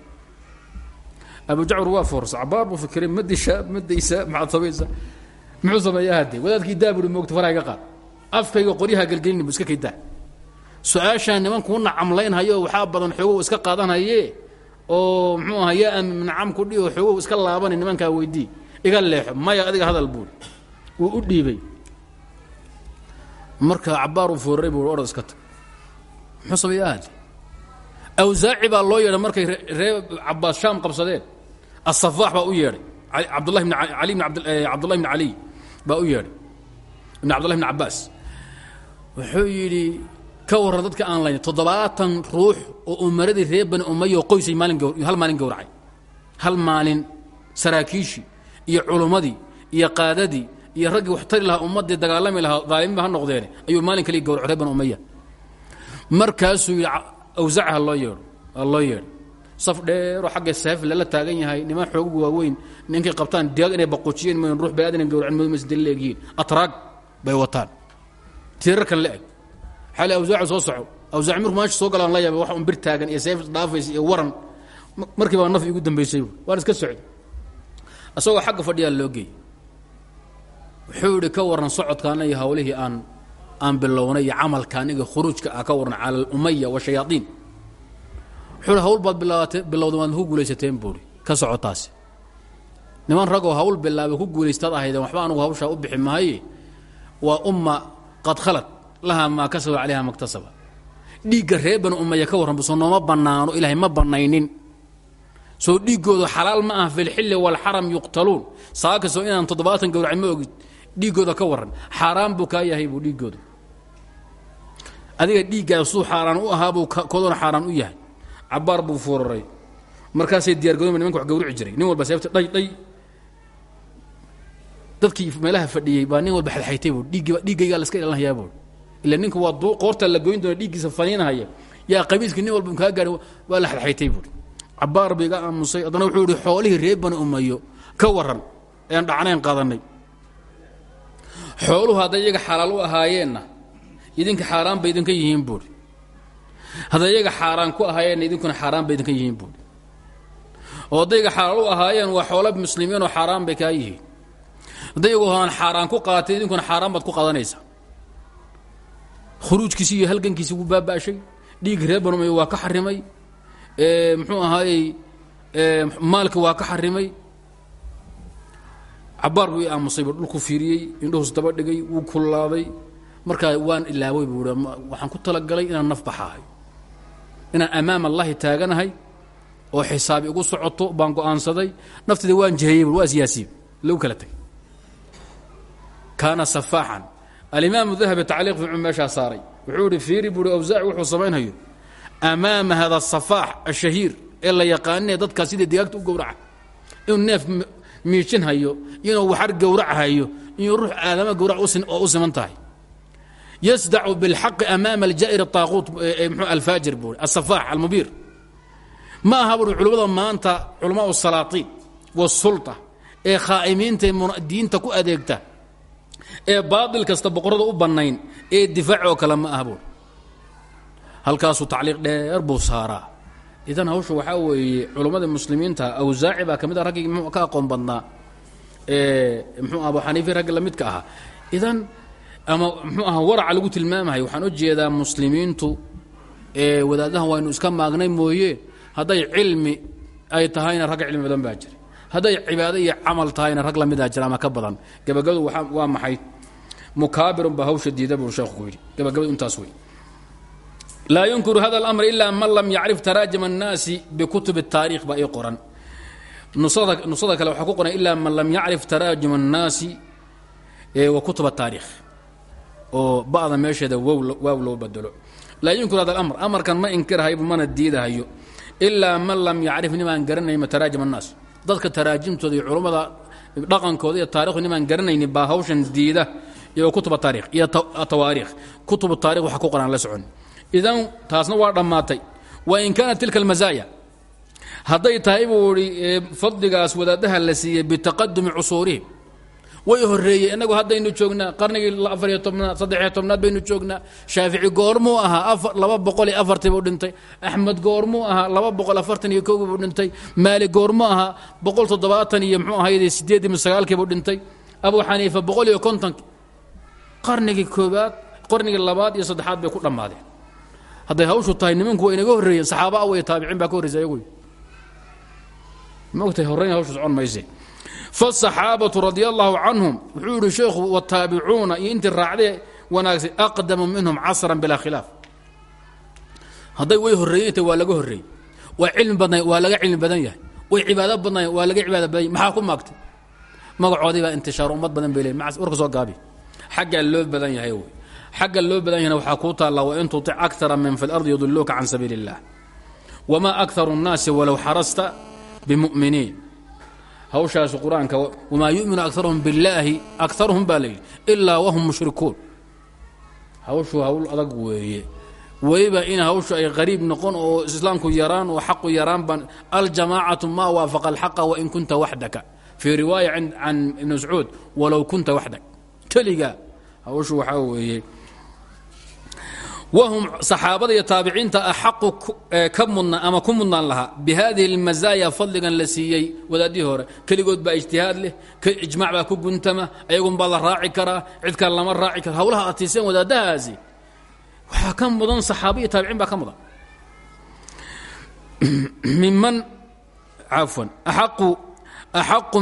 abu jacfar waa foorsa cabaar buu fikiray ma dishaa ma daysaa maxaad samaysaa muxuu sameeyaa haddee wadaadkii daa buuhi moogta faraha iga qaad. Afkayga qoryaha gelgelini bu iska kaydaa su'aashaan nimankuu nacamlaynhayo waxaa badan xoogow iska qaadanhaye oo muxuu aha yaa ami nacam ku dhihi oo xoogow iska laabani nimankaa weydii. Iga leexo maya adiga hadal buuri wuu u dhiibay. Marka cabaar uu fooraray buu orad iska tag. Muxuu sameeya ahdi awsaaci markay ree cabaas shaam qabsadeen asafaax baa u yeedhay. Cabdullahi bn ali cabdullahi bn caliy baa u yeedhay. Ibn cabdullahi bn cabaas wuxuu yidhi ka warran dadka aan layn toddobaatan ruux oo umaradii reer bani umayo qoysay maalin hal maalin gowracay hal maalin saraakiishii iyo culummadii iyo qaadadii iyo raggii wax tari lahaa ummaddii dagaalami lahaa daalimiba ha noqdeene ayuu maalin kaliya gowraco reer bani umaya markaasuu yidhi awsaca ha loo yeedho loo yeedho saf dheeroo xagga seef lala taagan yahay niman xoogugu waaweyn ninkay qabtaan digaag inay baquujiyeen mayn ruux bani aadana gowracin madu masdin la egyihiin. Atraag bay wataan. Tiirarkan la eg. Xali awsaacu soo soco. Awsaaci markuu maasha soo galaan la yaaba wax un bir taagan iyo seef dhaafaysa iyo waran. Markii baa naf igu dambaysay waan iska socday. Isagoo xagga fadhiyaa loo wuxuu ka warran socodkaana iyo hawlihii aan aan bilownay iyo khuruujka ah ka warran cala alumaya washayaaiin wuxuu hi hawl baad bilaabatee bilowdeen waad ku guulaysateen buuri ka socotaasi niman ragoo hawl bilaabay ku guulaystaad ahaydeen waxba anugu hawshaa u bixi maaye. Waa umma qad khalad lahaa maa kasaba calayha maktasaba dhiigga reer bani umaya ka warran soo nooma bannaano ilaahay ma bannaynin. Soo dhiiggooda xalaal ma aha filxilli walxaram yuqtaluun. Saakasoo inaan toddobaatan gowraci ma ogid dhiiggooda ka warran. Xaaraan buu kaa yahay buu dhiiggooda adiga dhiiggaa suu xaaraan u ahaabuu koodona xaaraan u yahay cabaar buu fuuraray markaasay diyargadooma nimanka wax gawrici jiray. Nin walba seefta dhay dhay. Dadkii meelaha fadhiyey baa nin walba xadxaytay buu dhiiggiiba dhiiggaygaa laska ilaalinayaa buu. Ila ninka waa qoorta la goyn doona dhiiggiisa faniinahaya. Yaa qabiiskii nin walba kaa gaadhay waa la xadxaytay buuri cabaar ba iga aamusay. Wuxuu yihi xoolihii reer umayo ka warran ean dhacnayn qaadanay. Xooluhu hadday iyaga xalaal u ahaayeenna idinka xaaraan bay idinka yihiin buuri hadday iyaga ku ahaayeenna idinkuna xaaraan bay idinka yihiin buuri oo hadday iyaga xalaal u ahaayeen waa xoolo muslimiin oo xaaraan bay kaa yihiin. Hadday iyagu aan xaaraan ku qaatay idinkuna xaaraan baad ku qaadanaysaa. Khuruujkiisi iyo halgankiisi wuu baaba'shay dhiig reer umayo waa ka xarimay muxuu ahaayey maalki waa ka xarimay. Cabaar buu i aamusay dhulku fiiriyey indhahuus daba dhigay wuu kullaaday markaa waan ilaaway buu waxaan ku talagalay inaan naf baxaahay inaan amaam allahi taaganahay oo xisaab igu socoto baan go'aansaday nafteeda waan jihayey waa siyaasiib lagu kala tegay kaana safaaxan. Alimaam dahabi tacliiq fiicu meeshaa saaray. Wuxuu ihi fiiri buu i awsaaci wuxuu samaynhayo amaama hada asafaax ashahiir ee la yaqaanee dadkaa sidai u gowraca. Inuu neef miijin hayo inuu waxar gowrac hayo inuu ruux aadama gowrac oo u siman ysdacu biاlxaqi amaama aljaa'ir aaquut alfaajir buui asafax almubiir ma aha buui culimmada maanta culamaau salaaiin wsulطa ee khaa'imiinta diinta ku adeegta ee baail kasta boqorrada u bannayn ee difaac oo kale ma aha buui halkaasuu tacliiq dheer buu saaraa idan hawshu waxaa weeye culammadii muslimiinta awsaaci baa ka mid a raggii mxu ka aqoon badnaa ee mxuu abu xaniifi raggi la midka ahaa idan ama mxuu aha waraca lagu tilmaamahay waxaan u jeedaa muslimiintu ee wadaadaha waynu iska maagnay mooye hadday cilmi ay tahayna rag cilmi badan baa jira. Hadday cibaado iyo camal tahayna rag lamidaa ah jira ama ka badan. Gabagabadu waa maxay? Mukaabirun baa hawsha diida buu sheekhu ku yidhi. Gabagabadu intaas wey. Laa yunkuru hada alamr ilaa man lam yacrif taraajim annaasi bikutub taariikh baa ii qoran. Nusada kale waxaa ku qoran ilaa man lam yacrif taraajim annaasi wa kutub taariikh oo bada meesheeda waaw loo badlo laa yunkir hada amr amarkan ma inkirhayo mana diidahayo ilaa man lam yacrif nimaan garanayni mataraajim annaas. Dadka taraajimtooda iyo culummada dhaqankooda iyo taarikhdu nimaan garanayni baa hawshan diida iyo kutuba taarikh iyo tawaariikh. Kutubu taarikh waxa ku qoran la socon. Idan taasna waa dhammaatay. Wa in kaanat tilka almasaaya hadday tahay buu ihi fadligaas wadaadaha la siiyey bitaqadumi cusuurihim way horeeyey inagu haddaynu joognaa qarnigii afariyo tobnaad saddexiyo tobnaad baynu joognaa shaafici goormuu ahaa laba boqol iyo afartii buu dhintay. Axmed goormuu ahaa laba boqol afartan iyo kowgii buu dhintay. Maalik goormuu ahaa boqol toddobaatan iyo mxuu ahayd sideedii mi sagaalkii buu dhintay. Abu xaniifa boqol iyo kontonki qarnigii koobaad qarnigii labaad iyo saddexaad bay ku dhammaadeen. Hadday hawshu tahay nimanku waa inaga horreeyeen saxaaba awey taabiciin baa ka horreysa ayagu ma ogtahay horrayn hawshu socon mayse fasaxaabatu radi allahu canhum wuxuu yihi sheekhu wataabicuuna iyo intii raacdee wanaagsan aqdamu minhum casran bilaa khilaaf. Hadday way horreeyeyta waa laga horreeyey. Way cilmi badna waa laga cilmi badan yahay. Way cibaado badnayn waa laga cibaado badan yahy maxaa ku maagtay? Magacoodii baa intishaaro ummad badan bay leeyiin warka soo gaabi. Xaggaa loo badan yahay wey. Xagga loo badan yahayna waxaa kuu taallaa wa in tutic akara min fi lardi yudilluuka can sabiili illah wamaa akaru nnaasi walow xarasta bimuminiin hawshaas qur'aanka wamaa yuminu akaruhum billaahi akaruhum baa layidhi ilaa wahum mushrikuun. Hawshu hawl adag weeye. Weliba in hawshu ay qariib noqon oo islaamku yaraan oo xaqu yaraan baan aljamaacatu ma waafaqa alxaqa wain kunta waxdaka. Fii riwaaya can ibn mascuud walow kunta waxdak. Keliga hawshu waxaa weeye wahum saxaabada iyo taabiciinta axaqu ka mudna ama ku mudnaan lahaa bihadihi اlmazaaya fadligan la siiyey wadaadihii hore keligood baa ijtihaad leh ijmac baa ku guntama ayagun baa la raaci karaa cid kale lama raaci karo hawlaha aad tiiseen wadaadahaasi waxaa ka mudan saxaaba iyo taabiciin baa ka mudan miman cafwan axaqu axaqu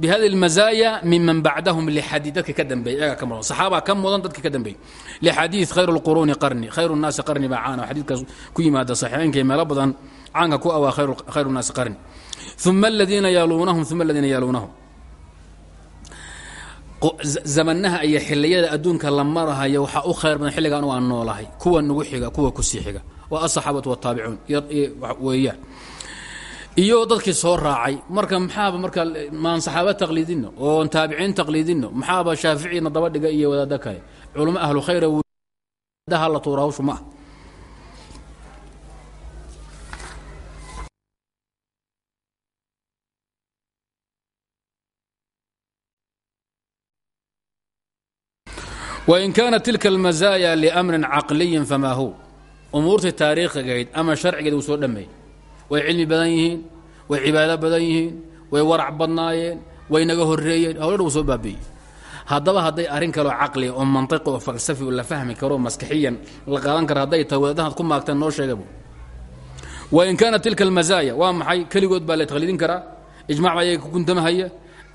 bihadi اlmazaaya miman bacdahum lixadii dadka ka dambeeyey iyagaa ka mudan saxaabaa ka mudan dadka ka dambeeyey lxadiid khayr اlquruuni qarni khayr الnaasi qarni baa caana xadiidkaas ku yimaada saxiixaynka meelo badan caanka ku awaa khayr الnaasi qarni uma aladiina yaluunahum uma aladiina yaluunahum zamanaha iyo xiliyada adduunka la marahayo waxaa u khayr badan xilliga anugu aan noolahay kuwa nagu xiga kuwa kusii xiga waa asaxaabatu wاtaabicuun weeyaan iyo dadkii soo raacay. Marka maxaaba marka maan saxaaba taqliidino oon taabiciin taqliidino maxaaba shaaficina daba dhiga iyo wadaado kale. Culamo ahlu khayra la tuura hawshu ma ah wain kaanat tilka almazaaya liamrin caqliyin famaa hu umuurtii taariikhigayd ama sharcigeed uu soo dhammeeyey way cilmi badan yihiin way cibaado badan yihiin way warac badnaayeen way naga horreeyeen. Hawladha uu soo baabieyey haddaba hadday arrin kaleo caqliga oo mantiqi oo falsafi oo la fahmi karo maskixiyan la qaadan karo hadday tahay ku maagteen noo sheegabu wain kaanat tilka almazaaya waa maxay? Keligood baa la taqliidin karaa. Ijmac baa ayaga ku guntamahaya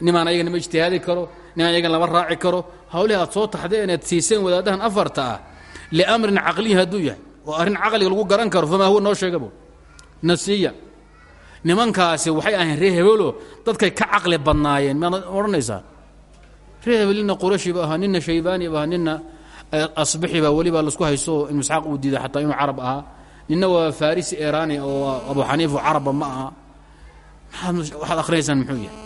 nimaan ayaga nama ijtihaadi karo. Nimaan ayaga lama raaci karo. Hawlihii aad soo taxdeen eed siiseen wadaadahan afarta ah liamrin caqliyi hadduu yahay oo arrin caqliga lagu garan karo famaa huwa noo sheegabu nasiya nimankaasi waxay ahayn ree hebelo dadkay ka caqli badnaayeen. Maad odhanaysaa? Ree hebel nina qurashi ba ahaa nina shaybaani ba ahaa nina asbixi baa weliba lasku haysto ibnu isxaaq uu diiday xataa inuu carab ahaa. Nina waa farisi erani oo abu xaniifa carabba ma aha. Waxaad akhrinaysaan muxuu yahay?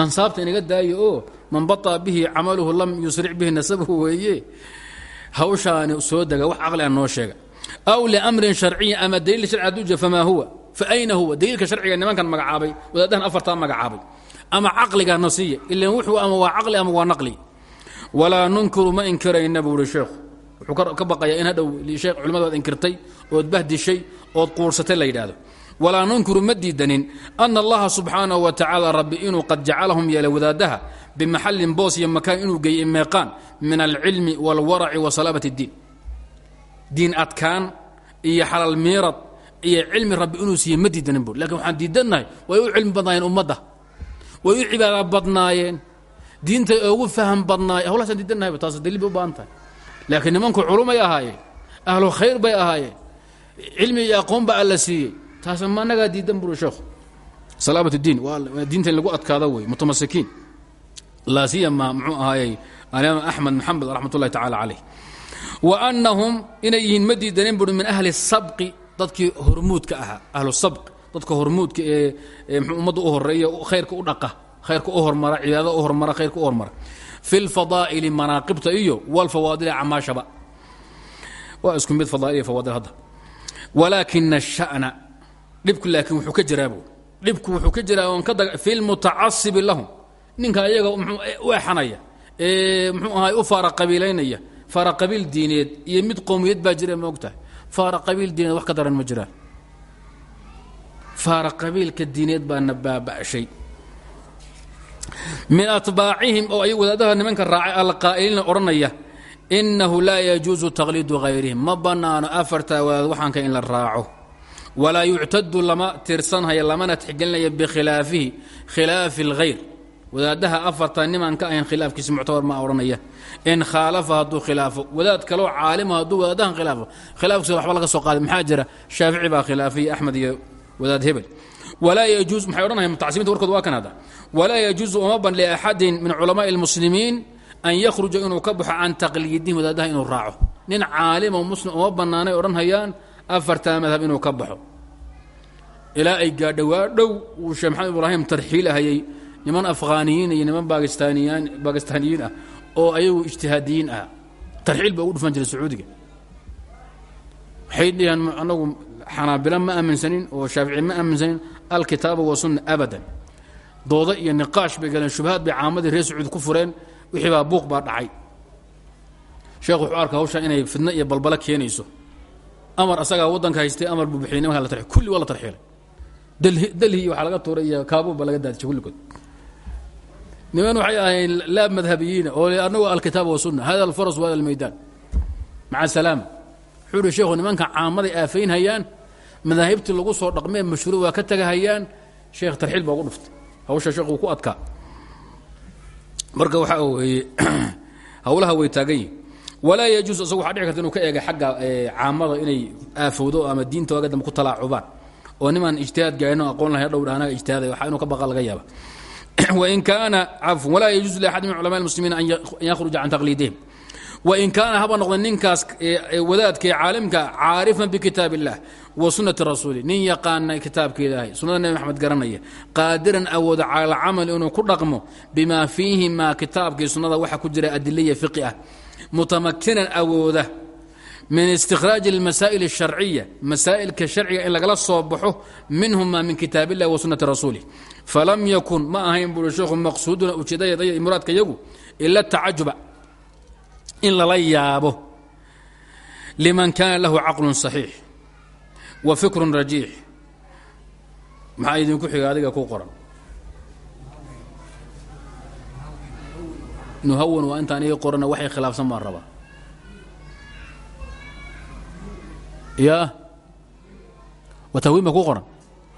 Ansaabta inaga daayo oo man baطa bihi camaluhu lam yusric bihi nasabuhu weeye hawshaani soo dega wax caqli a noo sheega aw liamrin sharciyi ama daliil sharci hadduu jira famaa huwa fa ayna huwa daliilka sharciga nimankan magacaabay wadaadahan afartaa magacaabay ama caqliga nasiya ilan wuxuu ama waa caqli ama waa naqli walaa nunkiru ma inkirayna buu ihi sheekhu wuxuu ka baqayaa in hadhow sheekh culimada waad inkirtay ood bahdishay ood quursatay la yidhaahdo walaa nunkiru ma diidanin ana allaha subxaanahu wa tacaala rabbi inuu qad jacalahum yeelay wadaadaha bimaxallin boos iyo makaan inuu geeyey meeqaan min alcilmi wاlwaraci wa salaabat اddiin diin adkaan iyo xalal miirad iyo cilmi rabbi inuu siiye ma diidanin bu laakiin waxaan diidannahay way u cilmi badnaayeen ummadda. Way u cibaada badnaayeen. Diintay ugu faham badnaayeen. Hawlaasaan diidannahay taas daliil bay u baahan tahay. Laakiin nimanku culumay ahaayeen ahlu khayr bay ahaayeen cilmi iyo aqoon ba alla siiyey. Taas ma anagaa diidan buri sheekhu salaamat اdiin waa diinta in lagu adkaado wey mutamasikiin laa siyama muxuu ahaayey alimaam axmed maxamed raxmat ullahi tacala calayh wa annahum inay yihiin ma diidanin buri min ahli sabqi dadkii hormuudka ahaa ahlu sabq dadka hormuudka ee ummadda u horreeya khayrka u dhaqa khayrka u hormara cibaadada u hormara khayrka u hormara. Fi lfadaa'ili manaaqibta iyo walfawaadili camaashaba waa isku mid fadaa'il iyo fawaadil hadda. Walaakina asha'na dhibku laakiin wuxuu ka jiraa bu dhibku wuxuu ka jiraa oon ka daga fi lahum. Ninka iyaga u ee muxuu ahay u faara qabiilaynaya faara qabiil diineed iyo mid qowmiyad baa jira ma og tahay faara qabiil diineed wax ka daran ma jiraan faara qabiilka diineed baana baaba'shay. Min atbaacihim oo ay wadaadaha nimanka raacay alqaa'iliina odhanaya inahu laa yajuusu taqliidu hayrihim ma bannaano afartaa wadaad waxaanka in la raaco. Walaa yuctadu lama tirsanhaya lamana tixgelinaya bikhilaafihi khilaafi اlghayr wadaadaha afarta nimaan ka ahayn khilaafkiisa muctabar ma odhanaya in khaalafa hadduu khilaafo wadaad kaloo caalima hadduu wadaadahan khilaafo. Khilaafkiisa waxba laga soo qaaday maxaa jira? Shaafici baa khilaafay axmed iyo wadaad hebel. Walaa yajuus maxay odhanaya mutacasimiinta warkood waa kan hadda walaa yajuusu uma ban liaxadin min culamaai اlmuslimiin an yakhruja inuu ka baxo can taqliidihim wadaadaha inuu raaco. Nin caalimo muslim uma bannaanay odhanhayaan afartaa madhab inuu ka baxo. Ilaa ay gaadho dhow uu sheekh maxamed ibraahim tarxiilahayay niman afghaniyiin iyo niman bakistaaniyan bakistaaniyiin ah oo ayagu ijtihaadiyiin ah. Tarxiil ba ugu dhufan jiray sacuudiga. Waxay dhiheen anagu xanaabila ma aaminsanin oo shaafici ma aaminsanin alkitaaba wa sunna abadan. Dooda iyo niqaash bay galeen shubahaad bay caamadii reer sacuudi ku fureen wixii baa buuq baa dhacay. Sheekh wuxuu arka hawshaa inay fidno iyo balbalo keenayso. Amar asagaa waddanka haystay amar buu bixiyay nimanka la kulli waa la tarxiilay. Dalhi dalhi waxaa laga tuuray iyo kaabuun baa laga daadishay kulligood niman waxay ahayn laa madhabiyiina oo anagu alkitaaba wasunna hada alfaras wahada almaydaan. Maca salaama wuxuu uhi sheekhu nimanka caamaday aafaynhayaan madaahibtii lagu soo dhaqmee mashruuc waa ka tagahayaan sheekh tarxiil baa ugu dhuftay. Hawsha sheekh uu ku adkaa. Marka waxaa weeye hawlaha way taagan yihiin walaa yajuus isagu waxa dhici karta inuu ka eega xagga caamada inay aafowdo ama diinta waaga dambe ku talaacubaan oo nimaan ijtihaad gaarino aqoon lahay dhowr anaga ijtihaaday waxa inuu ka baqa laga yaaba wain kaana cafun walaa yajuusu liaxad min culama muslimiin an yakhruja can taqliidihim wain kaana haba noqda ninkaas wadaadkae caalimka caarifan bikitaab illah wa sunati rasuuli nin yaqaana kitaabka ilaahay sunnada nebi maxamed garanaya qaadiran awooda cala alcamali inuu ku dhaqmo bimaa fiihimaa kitaabkii sunnada waxaa ku jira adilaya fiqi ah mutamakinan awooda min istikraaji almasaa'il الsharciya masaa'ilka sharciga in lagala soo baxo minhuma min kitaabillahi wa sunati rasuulih falam yakun ma ahayn buuri sheekhu maqsuuduna ujeedayadaya muraadka yagu ila tacajuba in lala yaabo liman kaana lahu caqlu صaxiix wa fikru rajiix. Maxaa idinku xiga ku qoran? Nuhawan waa intaan ii qorana waxay khilaafsan baan rabaa. Ya watahwiin ba ku qoran.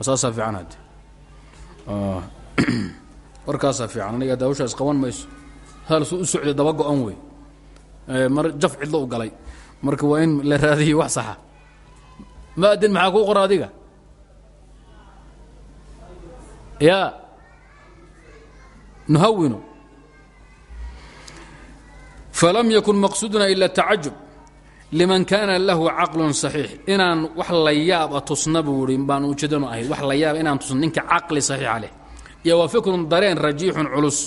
Saasaa fiican hadde warkaasaa fiican aniga hadda hawshaas qaban mayso. Hadal su u socday daba go-an wey. Mar jaf cidlo u galay. Marka waa in la raadiyo wax saxa. Maadin maxaa kuu qora ya. Nuhawinu falam yakun maqsuuduna ila tacajub liman kaana lahu caqlun saxiix inaan wax la yaaba tusna buu i baan ujeedanu ahayd wax la yaaba inaan tusno ninka caqli saxiixa leh. Iyo wa fikrun dareen rajiixun culus.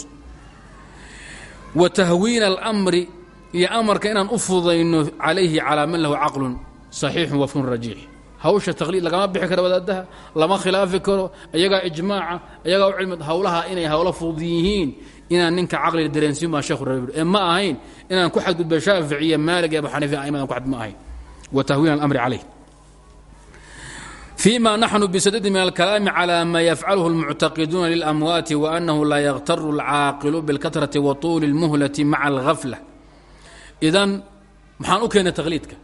Wa tahwiina almri iyo amarka inaan u fududayno calayhi calaa man lahu caqlun saxiixun wa fikrun rajiix hawsha taqliid lagama bixi karo wadaadaha lama khilaafi karo iyagaa ijmaaca iyagaa u cilmi hawlaha inay hawlo fudud yihiin inaan ninka caqliga dareensiin baa sheekhu rabi ee ma ahayn inaan ku xadgudba shaaficiya maalig abu xaniifa aimadan ku xad ma ahayn wa tahwiin alamri calayh فيma naxnu bsaddi min alkalaami calى ma yafcalhu اlmuctaqiduuna lilamwaati waanahu laa yaktaru اlcaaqilu biاlkatrati wa tuuli اlmuhlati maca اlghafla idan maxaan u keennay taqliidka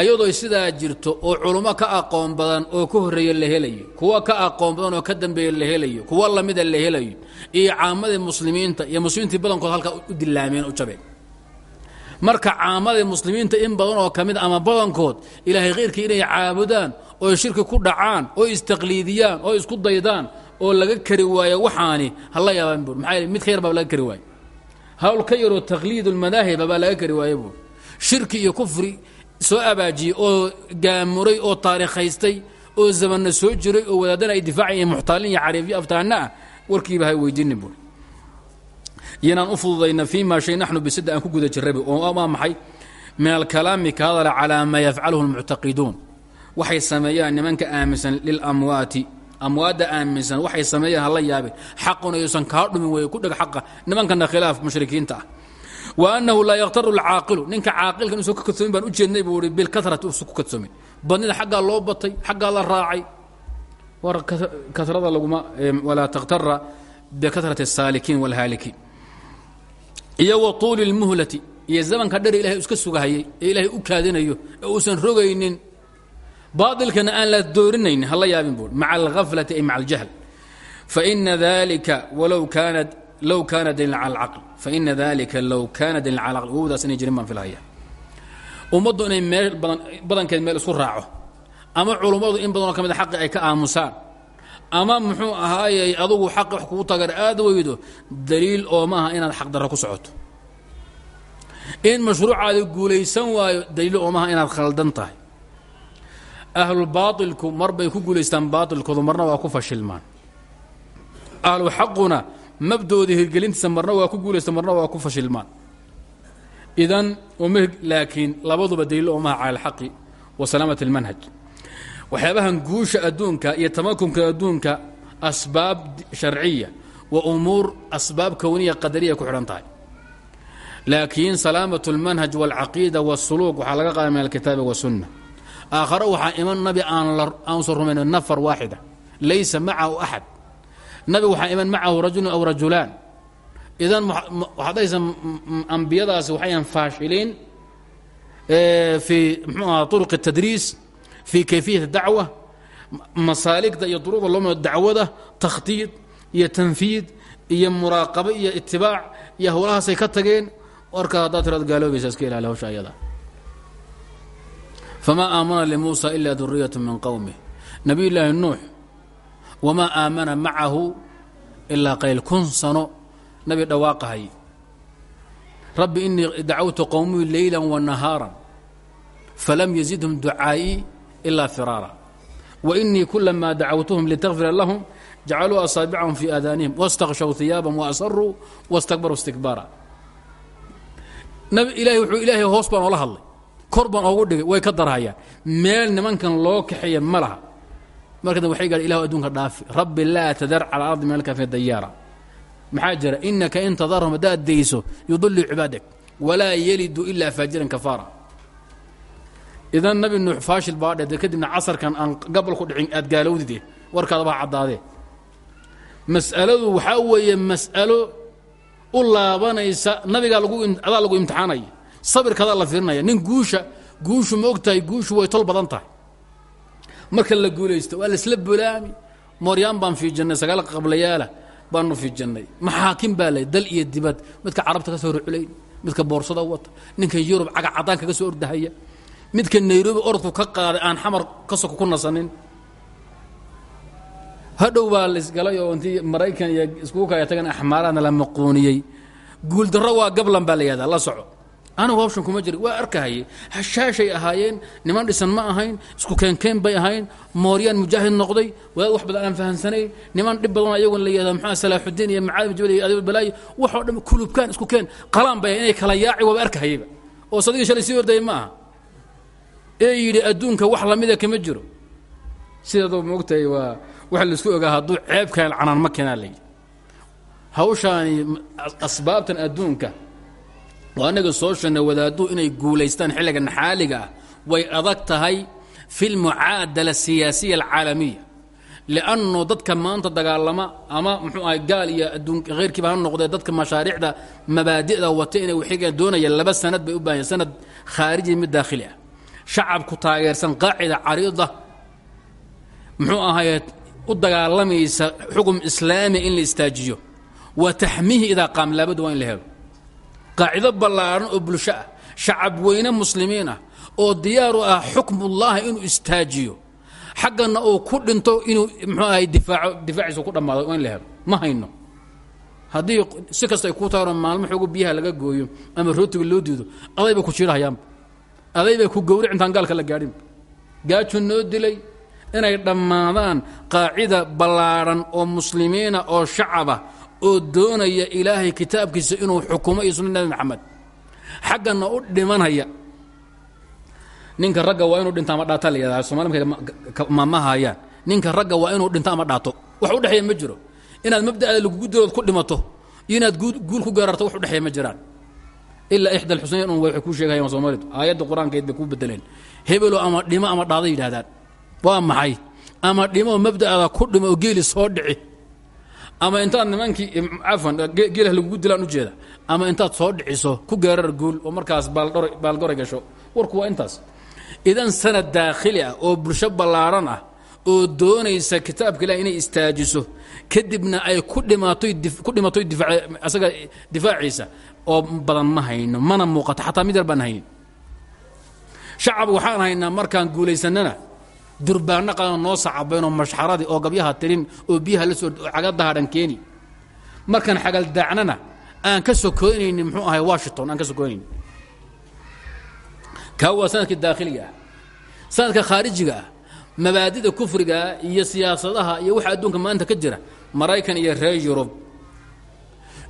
ayadoo sidaa jirto oo culummo ka aqoon badan oo ka horreeya la helayo kuwa ka aqoon badan oo ka dambeeya la helayo kuwa lamida la helayo iyo caamadii muslimiinta iyo muslimiintii badankood halkaa u dilaameen u jabeen. Marka caamadii muslimiinta in badan oo ka mid ama badankood ilaahay khayrkii inay caabudaan oo shirki ku dhacaan oo istaqliidiyaan oo isku daydaan oo laga kari waayo waxaani hala yaabaan buur. Maxaa mid ka baa laga kari waayo. Hawl ka yaroo taqliid baa laga kari waayo buur. Shirki iyo kufri soo abaajiyey oo gaamuray oo taariikhaystay oo zamanna soo jiray oo wadaadana ay difaacayeen muxtaalin iyo cariifyo aftaana ah warkiiba hay weydiinin buur iyanaan u fududayna fii ma shay naxnu bisida aan ku guda jirrayba oo maa maxay? Min alkalaami ka hadala calaa maa yafcaluhu lmuctaqiduun waxay sameeyaan nimanka aaminsan lilamwaati amwaadda aaminsan waxay sameeyeen hala yaabeen xaquna yuusan kaa dhumin wey ku dheg xaqa. Nimankana khilaaf mushrikiinta ah wa annahu laa yakhtaru lcaaqilu ninka caaqilkan isu ka kadsoomin baan u jeednay buu i bilkarati usu ku kadsoomin badnida xaggaa loo batay xaggaa la raacay war kasrada laguma walaa takhtara bikahrati الsaalikiin wاlhaalikiin iyo wa tuuli اlmuhlati iyo zamanka dher ilahay iska sugahayay ee ilaahay u kaadinayo ee uusan rogaynin baailkana aan la doorinaynin hala yaabin buui maca alghaflati ay maca aljahl faina dalika walow kaanat low kaana daliilan cala alcaql faina dalika low kaana daliilan cala alcaql wowdaas inay jirin baan filhaya ummaddu inay meel badan badankeed meel isku raaco ama culummadu in badanoo ka mid a xaqi ay ka aamusaan ama muxuu ahaayey adugu xaqi wax kugu tagar aad weydo daliil oo maaha inaad xaqdarro ku socoto in mashruucaada guulaysan waayo daliil oo maaha inaad khaldan tahay ahlulbaailku mar bay ku guulaystaan baailkoodu marna mabdooda hirgelintiisa marna waa ku guulaystaan marna waa ku fashilmaan idan laakiin labaduba daliil oo maaha cala alxaqi wa salaamat almanhaj waxyaabahan guusha adduunka iyo tamakunka adduunka asbaab sharciya wa umuur asbaab kowniya qadariya ku xidhan tahay laakiin salaamat اlmanhaj wاlcaqiida wاsuluuq waxaa laga qaada min alkitaabi wasunna aakhare waxaa iman nabi aanusan rumayno nafar waaxida laysa macahu axad nabi waxaa iman macahu rajulu aw rajulaan. Idan waxaad dhahaysa waxayan faashiliin fii mxuu aha uruq الtadriis fii kayfiyat dacwa masaaligda iyo duruqda loo mao dacwada takhtiid iyo tanfiid iyo muraaqabo iyo itibaac iyo howlahaasay ka tageen. Warkaa haddaad tiraad gaaloobaysa iska ilaali hawsha ayada. Famaa aamana limuusa ila duriyat min qowmih nabiy llaahi wamaa aamana macahu ilaa qayl kun sano. Nabi dhawaaqahay rabbi inii dacawtu qowmii leyla wanahaara falam yazidhum ducaa'ii ilaa firaara. Wainii kulamaa dacawtuhum litakfira lahum jacaluu asaabicahum fii aadaanihim waاstakshaw hiyaabam waasaruu wastakbaruu istikbaara. Ilaahay wuxuu ilaahay hoos baan oola hadlay kor baan oogu dhigay way ka darhayaan meel nimankan loo kaxeeya ma laha marka dambe waxay gaadhay ilahu adduunka dhaafi. Rabbi laa tadar cala ardi min alkafi dayaara. Maxaa jira? Inaka in tadarhum haddaad dayso yudiluu cibaadak walaa yelidu ilaa faajiran kafaara. Idan nabi nuux faashil baa dheede kadibna casarkan aan gabal ku dhicin aad gaalowdide warkaada baa caddaadee mas'aladu waxaa weeye mas'alo u laabanaysa nabigaa adaa lagu imtixaanaya sabirkaadaa la fiirinaya nin guusha guushu ma og tahay guushu way tol badan tahay marka la guulaysto waa laisla bulaami mooryaan baan fiijannay sagaal qablayaala baanu fiijannay. Maxaakim baa lay dal iyo dibad. Midka carabta ka soo ruculayn midka boorsada wata ninka yurub caga cadaan kaga soo ordahaya midka nairobi orodku ka qaaday aan xamar ka soko ku nasanin. Hadhow baa laisgalay oo intii maraykan iyo iskugu kaya tagan axmaaraadna la maquuniyey. Guuldarro waa gablan baa la yihahdaa la soco anigu hawshan kuma jiri. Waa arkahaye hashaashay ahaayeen niman dhisan ma ahayn isku keenkeen bay ahayn mooryaan mujaahid noqday wadaad wax badan aan fahamsanayn niman dhib badan ayagoon la yihahda maxaa salaaxudiin iyo macaali jabal iyo adib balaayo waxoo dhan kulubkaan isku keen qalaan bay inay kala yaaci waaba arkahayaba oo sadigii shalay sii ordayay ma aha. Ee yidhi adduunka wax lamida kama jiro. Sidaadoo moogtahay waa waxa la isku ogaa hadduu ceebkaan canaan ma keenaa layidhi hawshaani asbaabtan adduunka waa anaga soo sheegnay wadaadduhu inay guulaystaan xilligan xaaliga ah. Way adag tahay fi lmucaadala asiyaasiya alcaalamiya. Liannu dadka maanta dagaalama ama muxuu ahay gaal iyo adduun khayrkiiba ha noqdee dadka mashaariicda mabaadi'da wata inay waxiga doonayaan laba sanad bay u baahan sanad khaariji mid daakhili ah. Shacabku taageersan qaacida cariida muxuu ahaye u dagaalamaysa xukum islaamiya in la istaajiyo. Wa taxmiihi idaa qaam laabadda waa in la helo qaacido ballaaran oo bulsho ah shacab weyne muslimiin ah oo diyaaru ah xukmullaahi inuu istaajiyo. Xaggana uu ku dhinto inuu muxuu ahay difaaco difaaciisa ku dhammaado waa in ma hayno. Haddii si kasta ay kuu taaro maalmo xoogo biyaha laga gooyo ama rootiga loo diido aday bay ku jiirahayaanba aday bay ku gowric intaan gaalka la gaadhinba gaaju noo dilay inay dhammaadaan qaacida ballaadhan oo muslimiina oo shacaba oo doonaya ilaahay kitaabkiisa inuu xukumo iyo sunna maxamed. Xaggana u dhimanaya. Ninka ragga waa inuu dhinta ama dhaata la yidhahda somaali markay maamahayaan ninka ragga waa inuu dhinto ama dhaato. Wax u dhexeeya ma jiro. Inaad mabda'aada lagugu dilood ku dhimato inaad guul ku gaararto wax u dhexeeya ma jiraan. Ilaa ixda alxusnayn un waxay kuu sheegayaan soomaalidu. Aayadda qur'aankeed bay bedeleen hebelo ama dhimo ama dhaada yidhahdaan waa maxay? Ama dhimo mabda'aada ku dhimo oo geeli soo dhici ama intaad nimankii cafan geelah lagugu dilaan ujeeda ama intaad soo dhiciso ku gaarar guul oo markaas baalgore gasho warku waa intaas. Idan sanad daakhili ah oo bulsho ballaaran ah oo doonaysa kitaabka ilah inay istaajiso kadibna ay ku dhimatoy ku dhimatoy asaga difaaciisa oo badan ma hayno mana muuqato xataa mid yar baan haynin shacab waxaan haynaa markaan guulaysanana durbaanno qadan noo sacabayn oo mashxaradii oo gabyaha tirin oo biyaha la soo cagadaha dhan keeni. Markaan xagaldaacnana aan ka sokoynaynin muxuu ahay washington aan ka sokoynaynin kaa waa sanadka daakhiliga ah sanadka khaarijiga ah mabaadida kufrigaa iyo siyaasadaha iyo waxa adduunka maanta ka jira maraykan iyo reer yurub.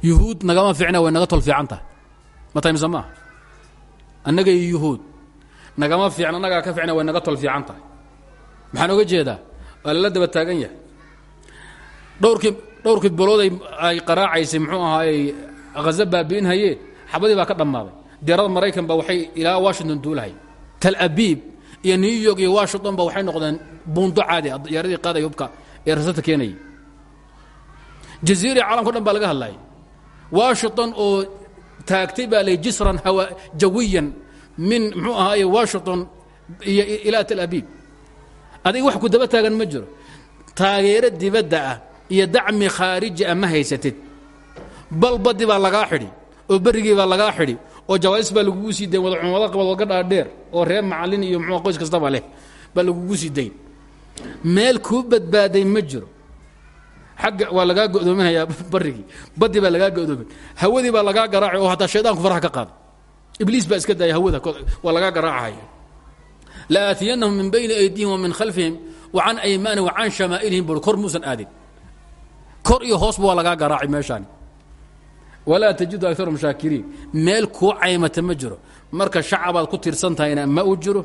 Yuhuud nagama fiicna way naga tol fiican tahay. Ma tahay mise maaha annaga iyo yuhuud nagama fiicna annagaa ka fiicna way naga tol fiican tahay maxaan oga jeedaa? Waa lala daba taagan yahay. Dhowrkii dhowrkii bolooday ay qaraacaysay muxuu ahaayey haza baabi'in hayeen xabadii baa ka dhammaaday. Diyaarada maraykan ba waxay ilaa washington duulahay. Tal abiib iyo new york iyo washington ba waxay noqdeen buundo caadi ah. Diyaaradii qaaday hubka ee rasata keenayay. Jaziira caalamka o dhan baa laga hadlayay washington oo taagtay baa lay jisran hawa jawiyan min muxuu ahaaye washington iyo ilaa tal abiib adiga wax ku daba taagan ma jiro. Taageero dibadda ah iyo dacmi khaariji ah ma haysatid. Bal badi baa lagaa xidhi oo berrigii baa lagaa xidhi oo jawaais baa lagugu sii dayn waga dhaadheer oo reer macallin iyo muxuu qoys kastaba leh baa lagugu sii dayn. Meel kuu badbaaday ma jiro. Xagga waa lagaa go'doominayaa barrigii baddi baa lagaa go'doomin hawadii baa lagaa garaacay oo hataa shaydaanku faraha ka qaada ibliis baa iska daaya hawada waa lagaa garaacaya laaatiyannahum min bayni aydihim wa min khalfihim wa can aymaanihim wa can shamaa'ilihim bui kor muusan aadin kor iyo hoosba waa lagaa garaacay meeshaani walaa tajidu agarum shaakiriin meel kuu caymata ma marka shacabaad ku tirsan tahayna ma uu jiro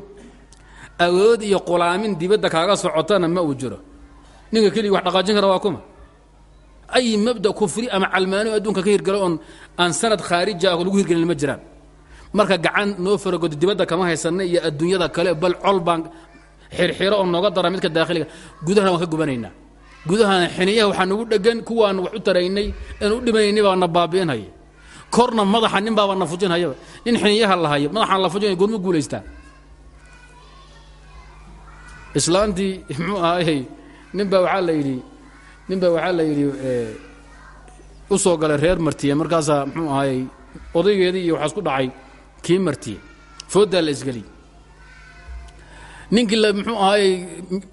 awood iyo qulaamin dibadda kaaga socotana ma uu jiro ninka keligii wax dhaqaajin kara waa kuma ay mabda kufri ama calmaani adduunka ka hirgalo oon aan sanad khaarija ah lagu hirgelin ma jiraan marka gacan noo faragoodo dibadda kama haysanna iyo adduunyada kale bal col baan xirxiro oo nooga dara midka daakhiliga gudahana waan ka gubanaynaa. Gudahana xiniyaha waxaa nagu dhegan kuwaan wax u taraynay aan u dhimanaynay baa na baabi'inhaya korna madaxa nin baaba na fujinhayaba nin xiniyaha la hayo madaxaan la fujinaya goorma guulaystaa. Islaantii muxuu ahaayey nin baa waxaa la yidhi nin baa waxaa la yidhi u soo galay reer martiye markaasaa muxuu ahaayey odaygeedii iyo waxaa isku dhacay kii martiye fooddaa la isgeliy ninkii la muxuu ahaayey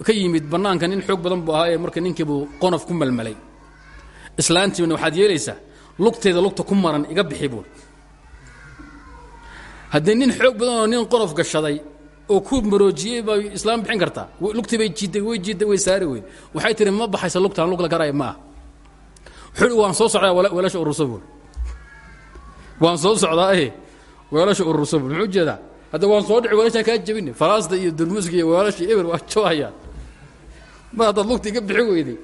ka yimid bannaanka nin xoog badan buu ahaaye marka ninkiibuu qonof ku malmalay. Islaantiina waxaad yeelaysaa lugteeda lugta ku maran iga bixi buul haddii nin xoog badan oo nin qonof gashaday oo ku maroojiyey bay islaam bixin kartaa lugtii bay jiiday way jiiday way saari weyd waxay tihi ma baxaysa lugtaan lug la garaya ma ah wuxuu waan soo socdaa weelasha urursa buul waan soo socdaa eh weelasha urursa buul muxuu jeedaa? Hadda waan soo dhici weelashaan kaa jebine faraasta iyo durmuska iyo weelasha eber waa joohayaan mar haddaad lugta iga bixi weyday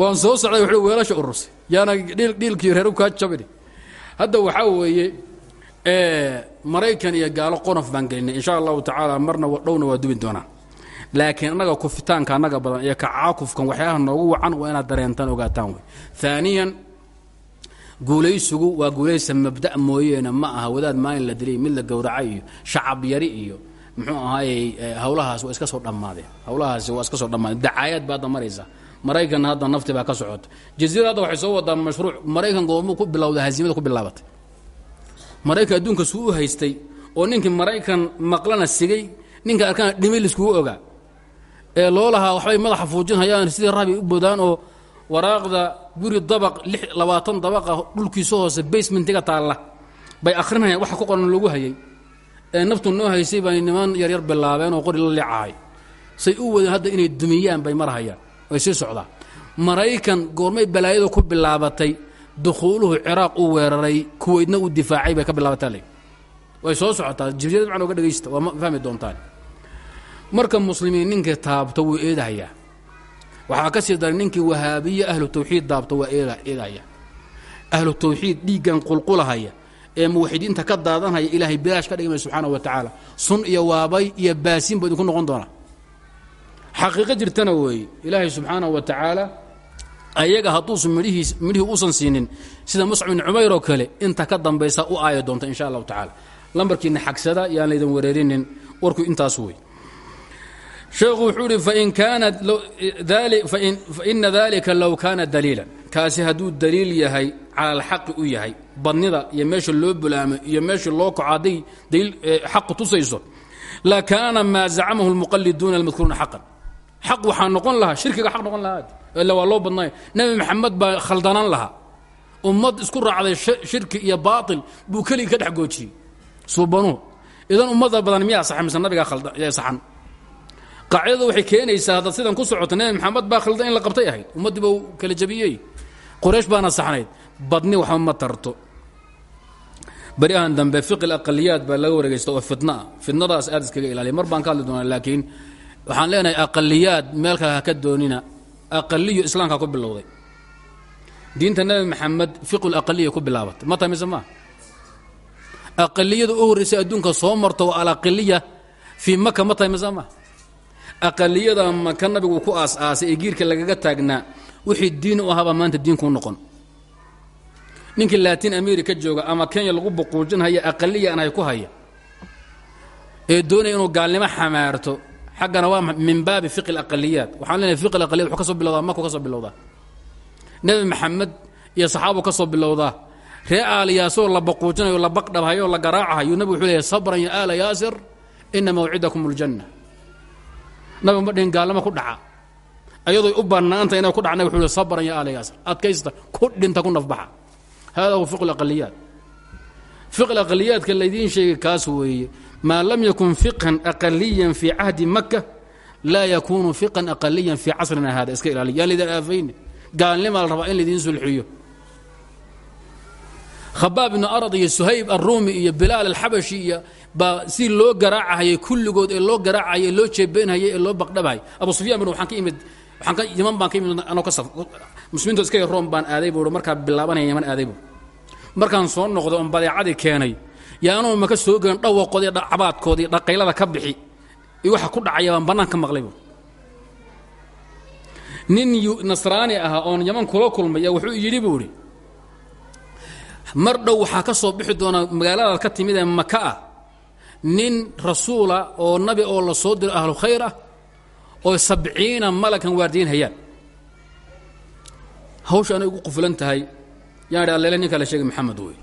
waan soo socday wuxuu weelasha urursay yaana dhiil dhiilkii reeru kaa jabine hadda waxaa weeye maraykan iyo gaalo qonof baan gelinay. Insha allahu tacaala marna dhowna waa dubi doonaa. Laakiin annaga kufitaanka annaga badan iyo kacaakufkan waxyaaha noogu wacan waa inaad dareentaan ogaataan wey. Aaniyan guulaysigu waa guulaysa mabda mooyeene ma aha wadaad maalin la dilay mid la gowracay iyo shacab yari iyo muxuu ahaayey hawlahaas waa iska soo dhammaadeen hawlahaasi waa iska soo dhammaadeen dacaayad baa maraysa. Maraykanna hadda nafti baa ka socota jaziira hadda waxay soo wadaa mashruuc maraykan goormuu ku bilowda hasiimada ku bilaabatay. Maraykan adduunka suu u haystay oo ninkii maraykan maqlana sigay ninka arkana dhimay liskugu ogaa. Ee loo lahaa waxbay madaxa fuujinhayaan sidii rabi u boodaan oo waraaqda guri dabaq labaatan dabaqa dhulkiisa hoose basementiga taalla. Bay akhrinayaan waxa ku qoran lagu hayay. Ee naftu noo haysay bay niman yaryar bilaabeen oo qori la licahay say u wadeen hadda inay dumiyaan bay marhayaan way sii socdaan maraykan goormay balaayadu ku bilaabatay dukhuuluhu ciraaq u weeraray kuweydna uu difaacay bay ka bilaabataa le way soo socotaa jibjiyad macna oga dhegaysta waa fahmi doontaan. Marka muslimiin ninka taabta wuu eedahayaa waxaa ka sii daray ninkii wahaabiye ahlu tawxiid daabto waa eegaya ahlu tawxiid dhiiggan qulqulahaya ee muwaxidiinta ka daadanhaya ilaahay bilaash ka dhigmay subxaana wa tacaala. Sun iyo waabay iyo baasiin buu idinku noqon doonaa. Xaqiiqo jirtana weeye ilaahay subxaana wa tacaala ayaga hadduusan midhihiis midhihii uusan siinin sida muscab ibn cumayr oo kale inta ka dambaysa u aaya doonta insha allahu tacaala. Lambarkiina xagsada yaan laydin wareerinin warku intaas wey sheekhu wuxuu ihi fain kaana faina dalika low kaana daliilan. Kaasi hadduu daliil yahay cala alxaqi u yahay badnida iyo meesha loo bulaamo iyo meesha loo kaco hadday daliil xaqu tusayso la kaana maa zacamahu lmuqaliduuna almadkuruuna xaqan. Xaq waxaa noqon lahaa shirkiga xaq noqon lahaa ila waa loo badnay nebi maxamed baa khaldanaan lahaa. Ummad isku raacday shirki iyo baatil buu keligii ka dhex goojiyey. Suubanuhu idan ummadda badan miyaa mise nabigaa saxan qaacidada waxay keenaysaa haddaad sidan ku socoto nebi maxamed baa khaldan la qabtay ahayd ummaddii bau kala jabiyey. Qoraysh baana saxnayd. Badni waxba ma tarto. Beriahan dambe fiqi aqaliyaad baa laga wareegaysta oo fitna. Ah fitnadaas aad iskaga ilaaliya. Mar baan ka hadli doonaa laakiin waxaan leenahay aqaliyaad meel kale ha ka doonina aqaliyo islaamkaa ku bilowday. Diinta nebi maxamed fiqu laqaliya ku bilaabatay ma tahay mise maa aqaliyada u horraysa adduunka soo marto waa alaqaliya fii maka ma tahay mise aqaliyada maka nabigu ku aas-aasay ee giirka lagaga taagnaa wixii diin u ahaabaa maanta diinkuu noqon. Ninkii latin america jooga ama kenya lagu buquujinhaya aqaliya aan hay ku haya ee doonaya inuu gaalnimo xamaarto xaggana waa min baabi fiqi alaqaliyaat waxaan leenahay fiqi alaqaliyat wuxuu ka soo bilowdaa maku ka soo bilowdaa. Nebi maxamed iyo saxaabu ka soo bilowdaa. Ree aaliyaasoo la baquujinayo la baqdhabhayo la garaacahayo nabigu wuxuu leeyahy sabran ya aala yaasir ina mawcidakum aljanna nabigu ma dhihin gaalnimo ku dhaca. Ayadooy u bannaanta inay ku dhaca nabig wuxuu sabran ya aala yaasir adkaysta ku dhinta ku nafbaxa. Hada huwa fiqu alaqaliyaat fiq alaqaliyaadka laydiin sheegay kaas weeye maa lam yakun fiqhan aqaliyan fii cahdi maka laa yakunu fiqhan aqaliyan fii casrina hada iska ilaaliy yaan laydin aafayni gaalnimaa in laydiin sulxiyo khabaab ibnu arad iyo suhayb arruumi iyo bilaal alxabashi iyo baa si loo garaacahayay kulligood ee loo garaacahayay ee loo jeebeynhayay ee loo baqdhabahayay abu sufyaan bin waxaan ka imid waxaan ka yaman baan ka imid anoo ka saf muslimiintu iska room baan aaday buu markaa bilaabanaya yaman aaday buu. Markaan soo noqday oon badeecadii keenay yaa anuu maka soo gelin dhawaqoodii cabaadkoodii dhaqaylada ka bixi iyo waxa ku dhacaya baan bannaan ka maqlay buu. Nin nasraani ahaa oon yaman kula kulmaya wuxuu yidhi buu idhi mar dhow waxaa ka soo bixi doonaa magaaladaad ka timid ee maka ah nin rasuula oo nabi oo la soo diro ahlu khayr ah oo sabciina malakan waardiyin hayaan. Hawsha anay ugu qufulan tahay yaan alleele ninka la sheegay maxamed wey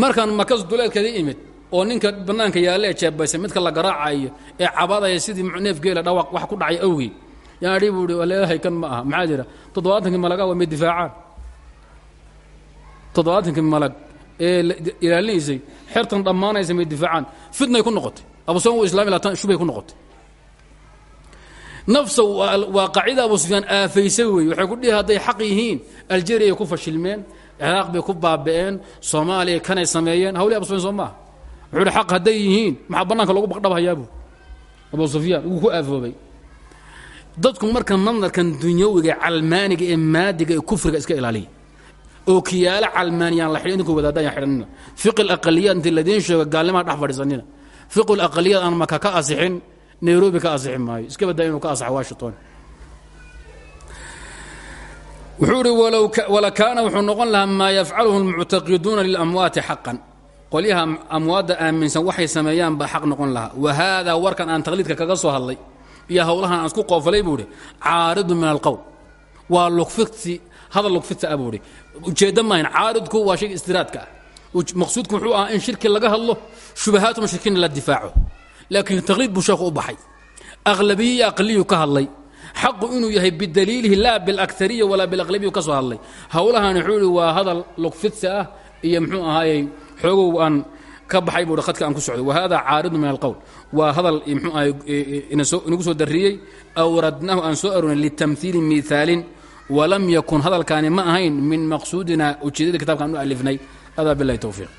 markaan makas duleedkeeda imid oo ninka bannaanka yaalle ee jeebaysan midka la garaacayo ee cabadaya sidii neef geela dhawaq wax ku dhacay awgeed yaan buu ihi alleelahay kan ma aha. Maxaa jira? Toddobaatankii malaga waa may difaacaan toddobaatankii malag ee ilaalinaysay xertan dhammaanaysa may difaacaan. Fitnay ku noqotay. Abusan u islami laatan shubay ku noqotay. Nafsa waa qaacida abu sufyaan aafaysay wey waxay ku dhihi hadday xaq yihiin. Aljeria ku fashilmeen ciraaq bay ku baaba'een soomaaliya kanay sameeyeen. Hawlii abu sufyan soo maaha wuxuu hi xaq hadday yihiin. Maxaa bannaanka lagu baqdhabhayaabu abu sufyaan wuu ku aafoobay. Dadku marka nadarkan dunyawiga calmaaniga ee maadiga ee kufriga iska ilaaliya oo kiyaalo calmaaniyaan la xidhin idinku wadaadda ayaan xidhanina fiqi alaqaliyaad intii ladiin sheego gaalnimaa dhex fadhiisanina. Fiqu alaqaliyaad aan maka ka asixin nairobi ka asixi maayo. Iska badaa inuu ka asaxo washington. Wuxuu ihi wala kaana wuxuu noqon lahaa maa yafcaluhu almuctaqiduuna lilamwaati xaqan. Qolyaha amwaadda aaminsan waxay sameeyaan baa xaq noqon lahaa. Wa haadaa warkan aan taqliidka kaga soo hadlay iyo howlahan aan isku qoofalay buu ihi caaridun min alqowl waa lugfiti hadal lugfita ah buu ihi ujeeddo maahayn caaridku waa shay istiraadka. Ah maqsuudku wuxuu ahaa in shirki laga hadlo shubahaatu mushrikiina la difaaco. Laakiin taqliid buu sheekhu u baxay. Aqlabiye iyo aqliyu ka hadlay. Xaqu inuu yahay bidaliilihi laa bilakariya walaa bilaqlabiyu ka soo hadlay. Howlahan wuxuu ihi waa hadal lugfidsi ah iyo muxuu ahaayey xoogow aan ka baxay buu khadka aan ku socday. Wahada caaridu min alqowl waa hadal muxuu ahay inagu soo darriyey awradnahu aan soo aroonay litamhiili miithaalin walam yakun hadalkaani ma ahayn min maqsuudina ujeedada kitabka aan u alifnay. Adaa bilahi towfiiq